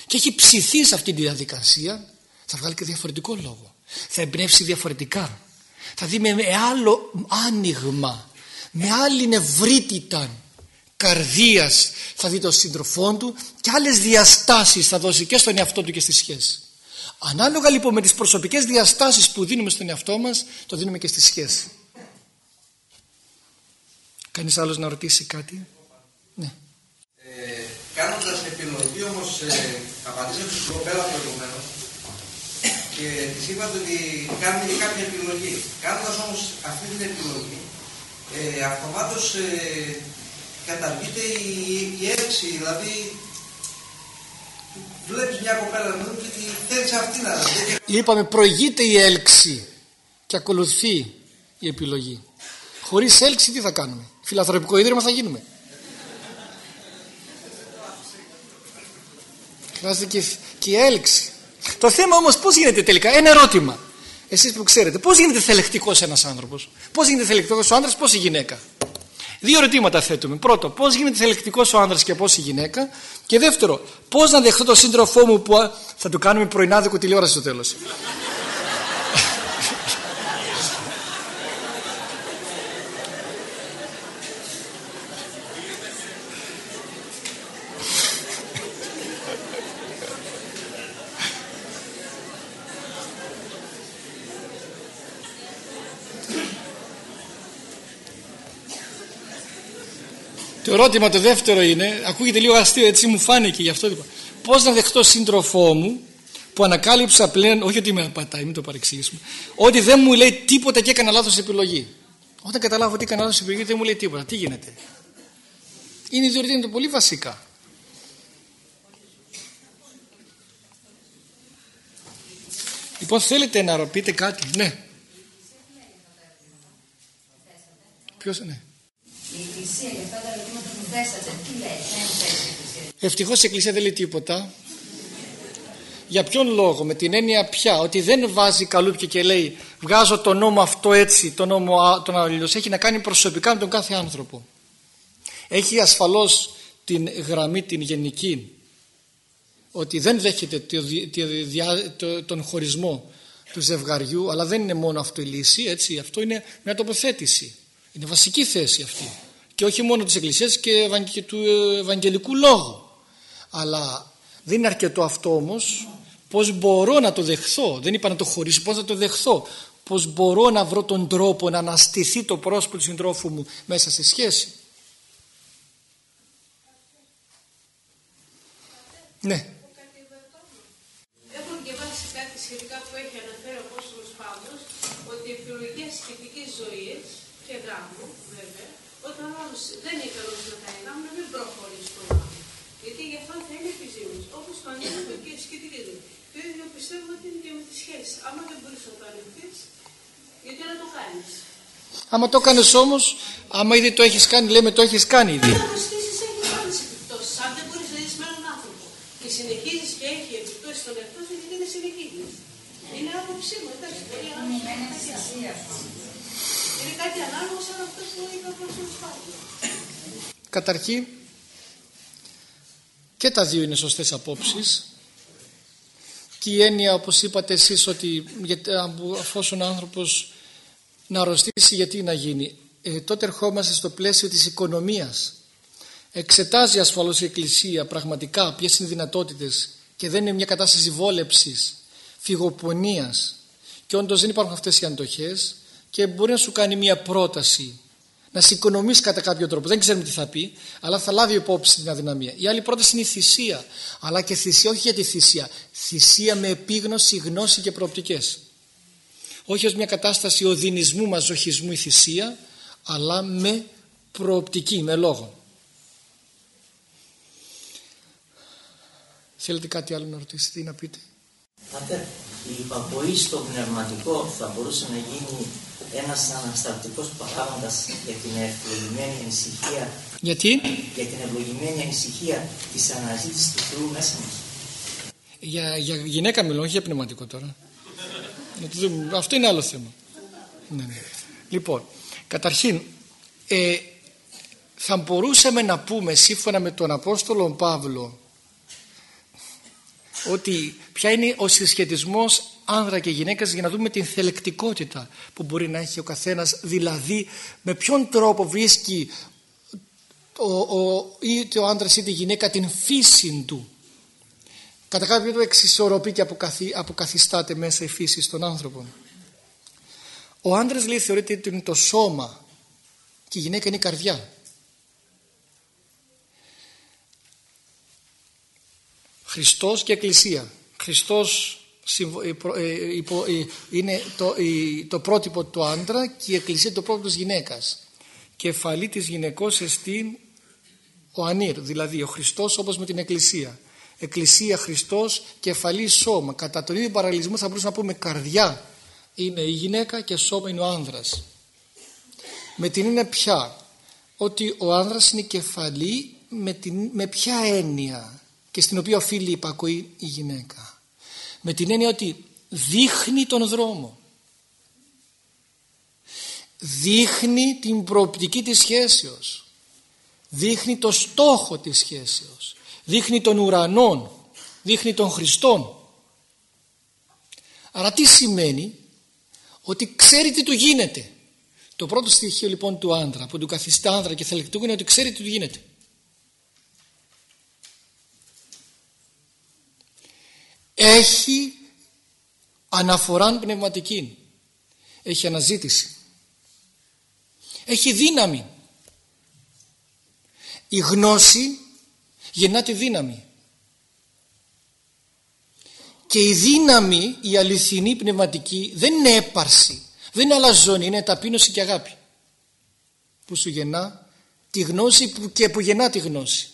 Speaker 1: Και έχει ψηθεί σε αυτή τη διαδικασία θα βγάλει και διαφορετικό λόγο. Θα εμπνεύσει διαφορετικά. Θα δει με άλλο άνοιγμα με άλλη νευρίτητα καρδίας θα δει τον σύντροφό του και άλλες διαστάσεις θα δώσει και στον εαυτό του και στη σχέση ανάλογα λοιπόν με τις προσωπικές διαστάσεις που δίνουμε στον εαυτό μας το δίνουμε και στη σχέση κανείς άλλος να ρωτήσει κάτι; Ναι.
Speaker 8: Ε, κάνοντας επιλογή όμως ε, απαντήσατε στην κοπέλα προηγουμένως και της είπατε ότι κάνουμε και κάποια επιλογή. Κάνοντας όμως αυτή την επιλογή, ε, αυτομάτως ε, καταργείται η, η έλξη, δηλαδή βλέπεις μια κοπέλα μου και τη θέλεις αυτή να
Speaker 1: Είπαμε προηγείται η έλξη και ακολουθεί η επιλογή. Χωρίς έλξη τι θα κάνουμε; Φιλαθροπικό ίδρυμα θα γίνουμε. Χρειάζεται και, και η έλξη. Το θέμα όμως πώς γίνεται τελικά; Ένα ερώτημα. Εσείς που ξέρετε πώς γίνεται θελεκτικός ένας άνθρωπος; Πώς γίνεται θελεκτικός ο άντρας, πώς η γυναίκα; Δύο ερωτήματα θέτουμε. Πρώτο, πώς γίνεται θελεκτικός ο άντρας και πώς η γυναίκα; Και δεύτερο, πώς να δεχτώ τον σύντροφό μου που θα του κάνουμε πρωινάδικο τηλεόραση στο τέλος. Ερώτημα το δεύτερο είναι, ακούγεται λίγο αστείο έτσι μου φάνηκε γι' αυτό είπα. Πώς να δεχτώ σύντροφό μου που ανακάλυψα πλέον, όχι ότι με απατάει, μην το παρεξηγήσουμε, ότι δεν μου λέει τίποτα και έκανα λάθος επιλογή. Όταν καταλάβω ότι έκανα λάθος επιλογή δεν μου λέει τίποτα. Τι γίνεται; Είναι διότι είναι το πολύ βασικά. Λοιπόν θέλετε να πείτε κάτι. Ναι. Ποιος ναι.
Speaker 9: Η Εκκλησία για αυτά τα ερωτήματα που θέσατε, τι λέει,
Speaker 1: Ευτυχώς η Εκκλησία δεν λέει τίποτα. Για ποιον λόγο, με την έννοια πια, ότι δεν βάζει καλούπια και λέει βγάζω τον νόμο αυτό έτσι, τον νόμο τον αλληλώς. Έχει να κάνει προσωπικά με τον κάθε άνθρωπο. Έχει ασφαλώς την γραμμή την γενική ότι δεν δέχεται τον χωρισμό του ζευγαριού αλλά δεν είναι μόνο αυτό η λύση έτσι, αυτό είναι μια τοποθέτηση είναι βασική θέση αυτή. Και όχι μόνο της Εκκλησίας και του Ευαγγελικού Λόγου. Αλλά δεν είναι αρκετό αυτό όμως. Πώς μπορώ να το δεχθώ. Δεν είπα να το χωρίσω. Πώς να το δεχθώ. Πώς μπορώ να βρω τον τρόπο να αναστηθεί το πρόσωπο του συντρόφου μου μέσα στη σχέση. Ναι.
Speaker 10: Έχω διαβάσει κάτι σχετικά που έχει αναφέρει ο Απόστολος Παύλος ότι οι επιλογές σχετικής ζωής και γάμου, βέβαια, όταν ο άλλος δεν είναι καλός να κάνει γάμο, να μην προχωρήσει το γάμο. Γιατί γι' αυτό θα είναι επιζήμιος. Όπως το ανέφερε και η σχετική ζωή. Το ίδιο πιστεύω ότι είναι και με τις σχέσεις. Άμα δεν μπορείς να το ανοιχτείς, γιατί να το κάνεις;
Speaker 1: Άμα το κάνεις όμως, άμα ήδη το έχεις κάνει, λέμε το έχεις κάνει ήδη.
Speaker 10: Αν σχέσεις έχει άλλες επιπτώσεις. Αν δεν μπορείς να ζεις με έναν άνθρωπο και συνεχίζεις και έχει επιπτώσεις στον εαυτό σου, γιατί δεν συνεχίζεις; Είναι άποψή μου, εντάξει. Μπορεί να είναι κάτι ανάλογο σαν αυτό που είπε ο κ. Σπάρτη.
Speaker 1: Καταρχήν, και τα δύο είναι σωστές απόψεις και η έννοια όπως είπατε εσείς ότι αφόσον ο άνθρωπος να αρρωστήσει γιατί να γίνει; Ε, τότε ερχόμαστε στο πλαίσιο της οικονομίας. Εξετάζει ασφαλώς η Εκκλησία πραγματικά ποιες είναι οι δυνατότητες και δεν είναι μια κατάσταση βόλεψης, φυγοπονίας. Και όντως δεν υπάρχουν αυτές οι αντοχές και μπορεί να σου κάνει μια πρόταση να συγκονομήσει κατά κάποιο τρόπο. Δεν ξέρουμε τι θα πει, αλλά θα λάβει υπόψη την αδυναμία. Η άλλη πρόταση είναι η θυσία. Αλλά και θυσία, όχι για τη θυσία. Θυσία με επίγνωση, γνώση και προοπτικές. Όχι ως μια κατάσταση οδυνισμού, μαζοχισμού η θυσία, αλλά με προοπτική, με λόγο. Θέλετε κάτι άλλο να ρωτήσετε ή να πείτε;
Speaker 4: Πάτερ, η υπακοή στο πνευματικό θα μπορούσε να γίνει ένας ανασταλτικός παράγοντας για την ευλογημένη ανησυχία
Speaker 1: γιατί;
Speaker 4: για την ευλογημένη ανησυχία της αναζήτησης του Θεού μέσα μας.
Speaker 1: Για, για γυναίκα μιλώ, όχι για πνευματικό τώρα. Αυτό είναι άλλο θέμα. Ναι, ναι. Λοιπόν, καταρχήν, ε, θα μπορούσαμε να πούμε σύμφωνα με τον Απόστολο Παύλο ότι ποια είναι ο συσχετισμός άνδρα και γυναίκας για να δούμε την θελεκτικότητα που μπορεί να έχει ο καθένας. Δηλαδή με ποιον τρόπο βρίσκει ο, ο, είτε ο άνδρας είτε η γυναίκα την φύση του. Κατά κάποιο τρόπο εξισορροπεί και αποκαθιστάται μέσα η φύση στον άνθρωπο. Ο άνδρας λέει θεωρείται ότι είναι το σώμα και η γυναίκα είναι η καρδιά. Χριστός και Εκκλησία. Χριστός ε, ε, ε, είναι το, το πρότυπο του άντρα και η Εκκλησία το πρότυπο της γυναίκας. Κεφαλή της γυναικός εστίν ο Ανήρ, δηλαδή ο Χριστός όπως με την Εκκλησία. Εκκλησία Χριστός, κεφαλή σώμα. Κατά τον ίδιο παραλληλισμό θα μπορούσαμε να πούμε καρδιά είναι η γυναίκα και σώμα είναι ο άνδρας. Με την είναι πια ότι ο άνδρας είναι κεφαλή με, την, με ποια έννοια και στην οποία οφείλει η υπακοή η γυναίκα. Με την έννοια ότι δείχνει τον δρόμο. Δείχνει την προοπτική της σχέσεως. Δείχνει το στόχο της σχέσεως. Δείχνει τον ουρανόν. Δείχνει τον Χριστόν. Άρα τι σημαίνει; Ότι ξέρει τι του γίνεται. Το πρώτο στοιχείο λοιπόν του άντρα που του καθιστά άντρα και θελεκτικού είναι ότι ξέρει τι του γίνεται. Έχει αναφορά πνευματική. Έχει αναζήτηση. Έχει δύναμη. Η γνώση γεννά τη δύναμη. Και η δύναμη η αληθινή πνευματική δεν είναι έπαρση δεν είναι αλαζόνη είναι ταπείνωση και αγάπη. Που σου γεννά τη γνώση και που γεννά τη γνώση.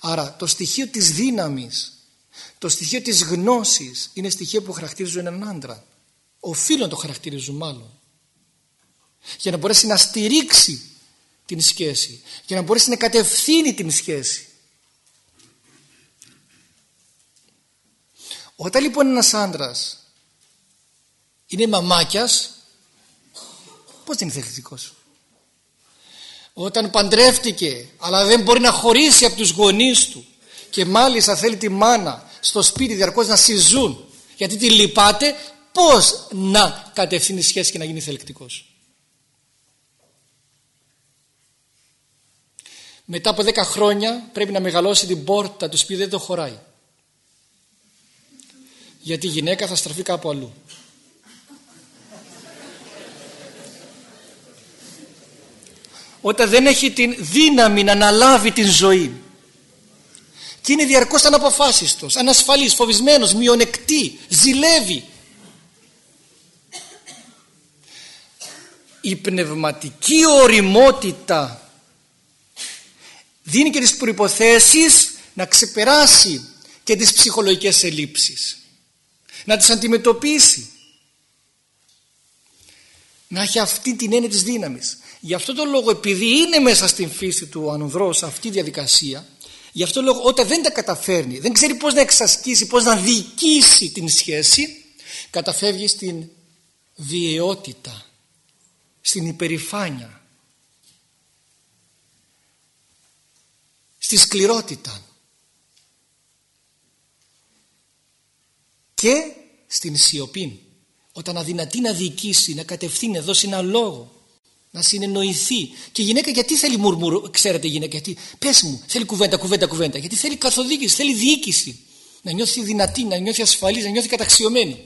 Speaker 1: Άρα το στοιχείο της δύναμης το στοιχείο της γνώσης είναι στοιχείο που χαρακτηρίζουν έναν άντρα. Οφείλουν να το χαρακτηρίζουν μάλλον. Για να μπορέσει να στηρίξει την σχέση. Για να μπορέσει να κατευθύνει την σχέση. Όταν λοιπόν ένας άντρας είναι μαμάκιας, πώς δεν είναι θελκτικός. Όταν παντρεύτηκε αλλά δεν μπορεί να χωρίσει από τους γονείς του και μάλιστα θέλει τη μάνα στο σπίτι διαρκώς να συζούν γιατί τη λυπάται πώς να κατευθύνει σχέση και να γίνει θελκτικός. Μετά από 10 χρόνια πρέπει να μεγαλώσει την πόρτα του σπίτι δεν το χωράει. Γιατί η γυναίκα θα στραφεί κάπου αλλού. Όταν δεν έχει την δύναμη να αναλάβει την ζωή και είναι διαρκώς αναποφάσιστος, ανασφαλής, φοβισμένος, μειονεκτή, ζηλεύει. Η πνευματική οριμότητα δίνει και τις προϋποθέσεις να ξεπεράσει και τις ψυχολογικές ελλείψεις. Να τις αντιμετωπίσει. Να έχει αυτή την έννοια της δύναμης. Γι' αυτό το λόγο επειδή είναι μέσα στην φύση του ανδρός αυτή η διαδικασία Γι' αυτό λόγο όταν δεν τα καταφέρνει, δεν ξέρει πώς να εξασκήσει, πώς να διοικήσει την σχέση, καταφεύγει στην βιαιότητα, στην υπερηφάνεια, στη σκληρότητα και στην σιωπή. Όταν αδυνατεί να διοικήσει, να κατευθύνει, να δώσει ένα λόγο, να συνεννοηθεί και η γυναίκα γιατί θέλει μουρμουρ ξέρετε η γυναίκα γιατί πες μου θέλει κουβέντα κουβέντα κουβέντα γιατί θέλει καθοδήγηση, θέλει διοίκηση να νιώθει δυνατή, να νιώθει ασφαλής, να νιώθει καταξιωμένη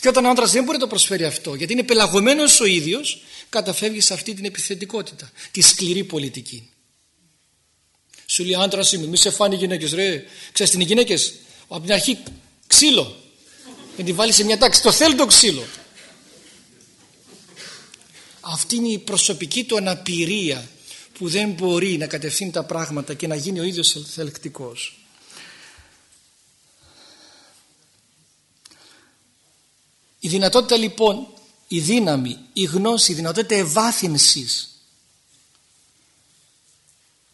Speaker 1: και όταν ο άντρας δεν μπορεί να το προσφέρει αυτό γιατί είναι πελαγωμένος ο ίδιος καταφεύγει σε αυτή την επιθετικότητα τη σκληρή πολιτική σου λέει άντρα είμαι, μη σε φάνει γυναίκες. Ρε, ξέρεις τι είναι γυναίκες; Από την αρχή ξύλο. Να τη βάλεις σε μια τάξη. Το θέλει το ξύλο. Αυτή είναι η προσωπική του αναπηρία που δεν μπορεί να κατευθύνει τα πράγματα και να γίνει ο ίδιος θελκτικός. Η δυνατότητα λοιπόν, η δύναμη, η γνώση, η δυνατότητα ευάθυνσης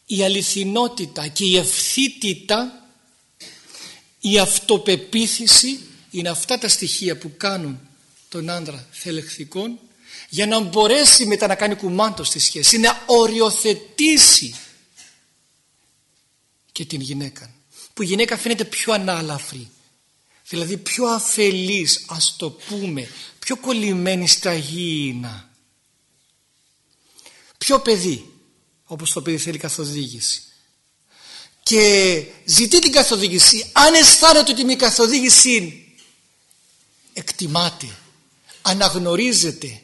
Speaker 1: η αληθινότητα και η ευθύτητα η αυτοπεποίθηση είναι αυτά τα στοιχεία που κάνουν τον άντρα θελεχθικών για να μπορέσει μετά να κάνει κουμάντο στη σχέση να οριοθετήσει και την γυναίκα. Που η γυναίκα φαίνεται πιο ανάλαφρη. Δηλαδή πιο αφελής ας το πούμε. Πιο κολλημένη στα γήινα. Πιο παιδί όπως το παιδί θέλει καθοδήγηση. Και ζητεί την καθοδήγηση αν αισθάνεται ότι η καθοδήγηση εκτιμάται αναγνωρίζεται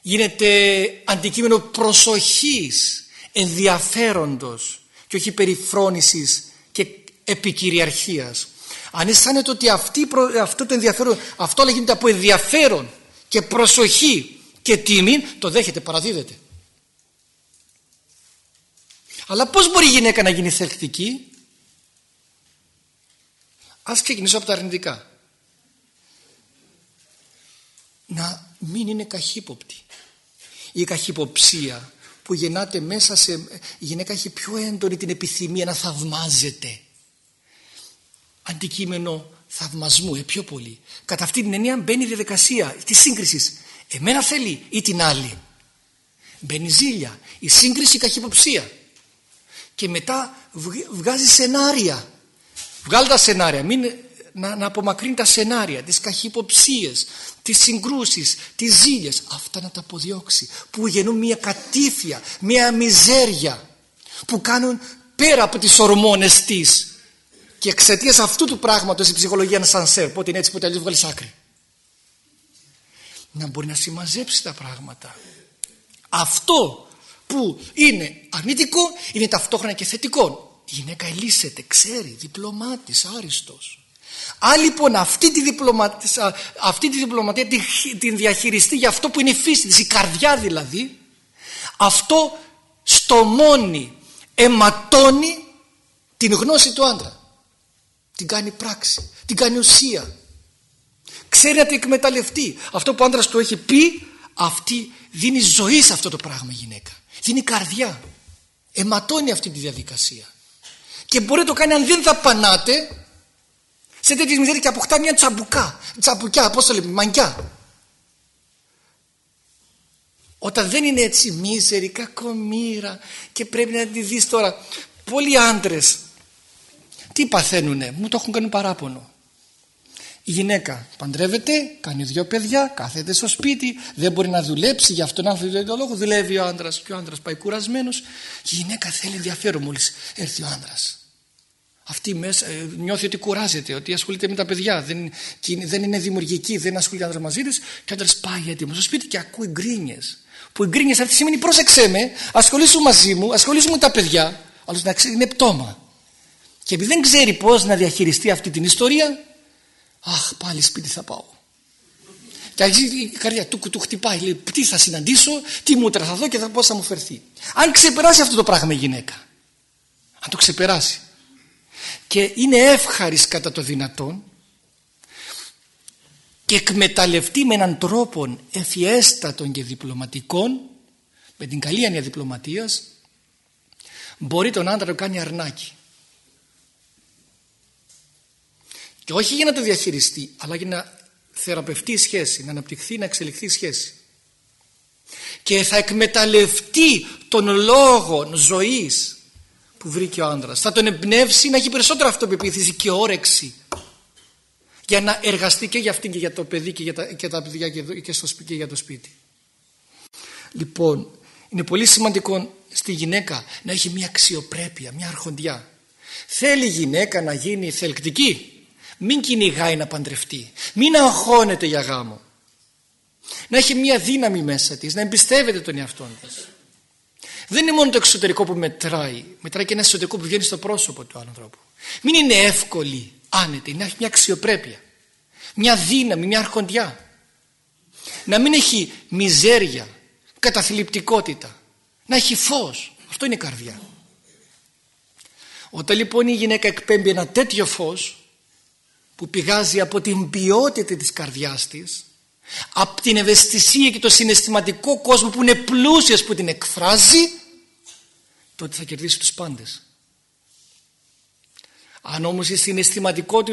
Speaker 1: γίνεται αντικείμενο προσοχής ενδιαφέροντος και όχι περιφρόνησης και επικυριαρχίας αν αισθάνεται ότι αυτή, αυτό το ενδιαφέρον αυτό λέγεται από ενδιαφέρον και προσοχή και τιμή το δέχεται, παραδίδεται αλλά πώς μπορεί η γυναίκα να γίνει θελκτική; Ας ξεκινήσω από τα αρνητικά. Να μην είναι καχύποπτη. Η καχυποψία που γεννάται μέσα σε... Η γυναίκα έχει πιο έντονη την επιθυμία να θαυμάζεται. Αντικείμενο θαυμασμού, ε, πιο πολύ. Κατά αυτή την εννοία μπαίνει η διαδικασία της σύγκρισης. Εμένα θέλει ή την άλλη. Μπαίνει ζήλια, η σύγκριση, η καχυποψία και μετά βγάζει σενάρια. Βγάλει τα σενάρια, μην, να, να απομακρύνει τα σενάρια, τις καχυποψίες, τις συγκρούσεις, τις ζήλιες. Αυτά να τα αποδιώξει που γεννούν μια κατήφια, μια μιζέρια που κάνουν πέρα από τις ορμόνες της και εξαιτίας αυτού του πράγματος η ψυχολογία είναι σαν σερ, πότε είναι έτσι, πότε αλλιώς βγάλεις άκρη. Να μπορεί να συμμαζέψει τα πράγματα. Αυτό που είναι αρνητικό είναι ταυτόχρονα και θετικό. Η γυναίκα ελίσσεται, ξέρει, διπλωμάτης, άριστος. Αν λοιπόν αυτή τη, αυτή τη διπλωματία την, την διαχειριστεί για αυτό που είναι η φύση της, η καρδιά δηλαδή, αυτό στομώνει, αιματώνει την γνώση του άντρα. Την κάνει πράξη, την κάνει ουσία. Ξέρει να την εκμεταλλευτεί. Αυτό που ο άντρας του έχει πει, αυτή δίνει ζωή σε αυτό το πράγμα η γυναίκα. Δίνει καρδιά. Εματώνει αυτή τη διαδικασία. Και μπορεί να το κάνει αν δεν δαπανάτε σε τέτοιες μιζέρες και αποκτά μια τσαμπουκά. Τσαμπουκιά, πώς το λέμε, μαγκιά. Όταν δεν είναι έτσι μίζερη, κακομήρα και πρέπει να τη δεις τώρα. Πολλοί άντρες τι παθαίνουνε, μου το έχουν κάνει παράπονο. Η γυναίκα παντρεύεται, κάνει δύο παιδιά, κάθεται στο σπίτι, δεν μπορεί να δουλέψει για αυτόν τον το λόγο. Δουλεύει ο άντρας και ο άντρας πάει κουρασμένος. Και η γυναίκα θέλει ενδιαφέρον μόλις έρθει ο άντρας. Αυτή μέσα, ε, νιώθει ότι κουράζεται, ότι ασχολείται με τα παιδιά, δεν, δεν είναι δημιουργική, δεν ασχολείται άντρα μαζί της. Και ο άντρας πάει έτοιμος στο σπίτι και ακούει γκρίνιες. Που οι γκρίνιες αυτή σημαίνει πρόσεξε με, ασχολήσου μαζί μου, ασχολήσου με τα παιδιά. Αλλά να ξέρει είναι πτώμα. Και επειδή δεν ξέρει πώς να διαχειριστεί αυτή την ιστορία, Αχ πάλι σπίτι θα πάω. Και αρχίζει η καρδιά του, του χτυπάει. Λέει τι θα συναντήσω, τι μούτρα θα δω και θα, πώς θα μου φερθεί. Αν ξεπεράσει αυτό το πράγμα η γυναίκα. Αν το ξεπεράσει. Και είναι εύχαρης κατά το δυνατόν και εκμεταλλευτεί με έναν τρόπο εφιέστατον και διπλωματικών με την καλή έννοια διπλωματίας μπορεί τον άντρα να κάνει αρνάκι Και όχι για να το διαχειριστεί, αλλά για να θεραπευτεί η σχέση, να αναπτυχθεί, να εξελιχθεί η σχέση. Και θα εκμεταλλευτεί τον λόγο ζωής που βρήκε ο άντρας. Θα τον εμπνεύσει να έχει περισσότερο αυτοπεποίθηση και όρεξη για να εργαστεί και για αυτήν και για το παιδί και για τα, και τα παιδιά και, στο, και για το σπίτι. Λοιπόν, είναι πολύ σημαντικό στη γυναίκα να έχει μια αξιοπρέπεια, μια αρχοντιά. Θέλει η γυναίκα να γίνει θελκτική. Μην κυνηγάει να παντρευτεί. Μην αγχώνεται για γάμο. Να έχει μια δύναμη μέσα της, να εμπιστεύεται τον εαυτό της. Δεν είναι μόνο το εξωτερικό που μετράει. Μετράει και ένα εσωτερικό που βγαίνει στο πρόσωπο του άλλου ανθρώπου. Μην είναι εύκολη, άνετη, να έχει μια αξιοπρέπεια. Μια δύναμη, μια αρχοντιά. Να μην έχει μιζέρια, καταθλιπτικότητα. Να έχει φως. Αυτό είναι η καρδιά. Όταν λοιπόν η γυναίκα εκπέμπει ένα τέτοιο φως που πηγάζει από την ποιότητα της καρδιάς της από την ευαισθησία και το συναισθηματικό κόσμο που είναι πλούσιος που την εκφράζει τότε θα κερδίσει τους πάντες. Αν όμως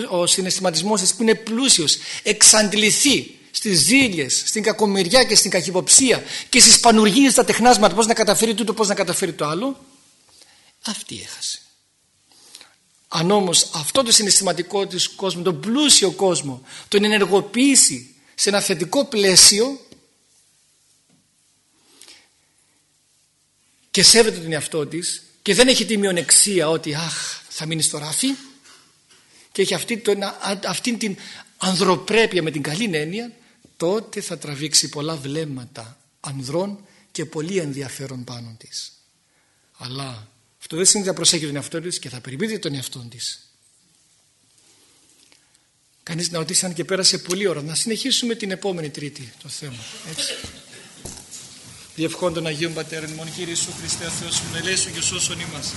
Speaker 1: ο συναισθηματισμός της που είναι πλούσιος εξαντληθεί στις ζήλιες, στην κακομοιριά και στην καχυποψία και στις πανουργίες τα τεχνάσματα πώς να καταφέρει τούτο, πώς να καταφέρει το άλλο αυτή έχασε. Αν όμως αυτό το συναισθηματικό της κόσμο, τον πλούσιο κόσμο τον ενεργοποιήσει σε ένα θετικό πλαίσιο και σέβεται τον εαυτό της και δεν έχει τη μειονεξία ότι αχ θα μείνει στο ράφι και έχει αυτή, το, αυτή την ανδροπρέπεια με την καλή έννοια τότε θα τραβήξει πολλά βλέμματα ανδρών και πολύ ενδιαφέρον πάνω της. Αλλά αυτό δεν σημαίνει να προσέχει τον εαυτό της και θα περιποιείται τον εαυτό της. Κανείς να ρωτήσει αν και πέρασε πολλή ώρα. Να συνεχίσουμε την επόμενη Τρίτη το θέμα. Έτσι. Διευχών των Αγίων Πατέρων, ημών Κύριε Ιησού Χριστέ, Θεός μου, ελέησον και σώσον ημάς.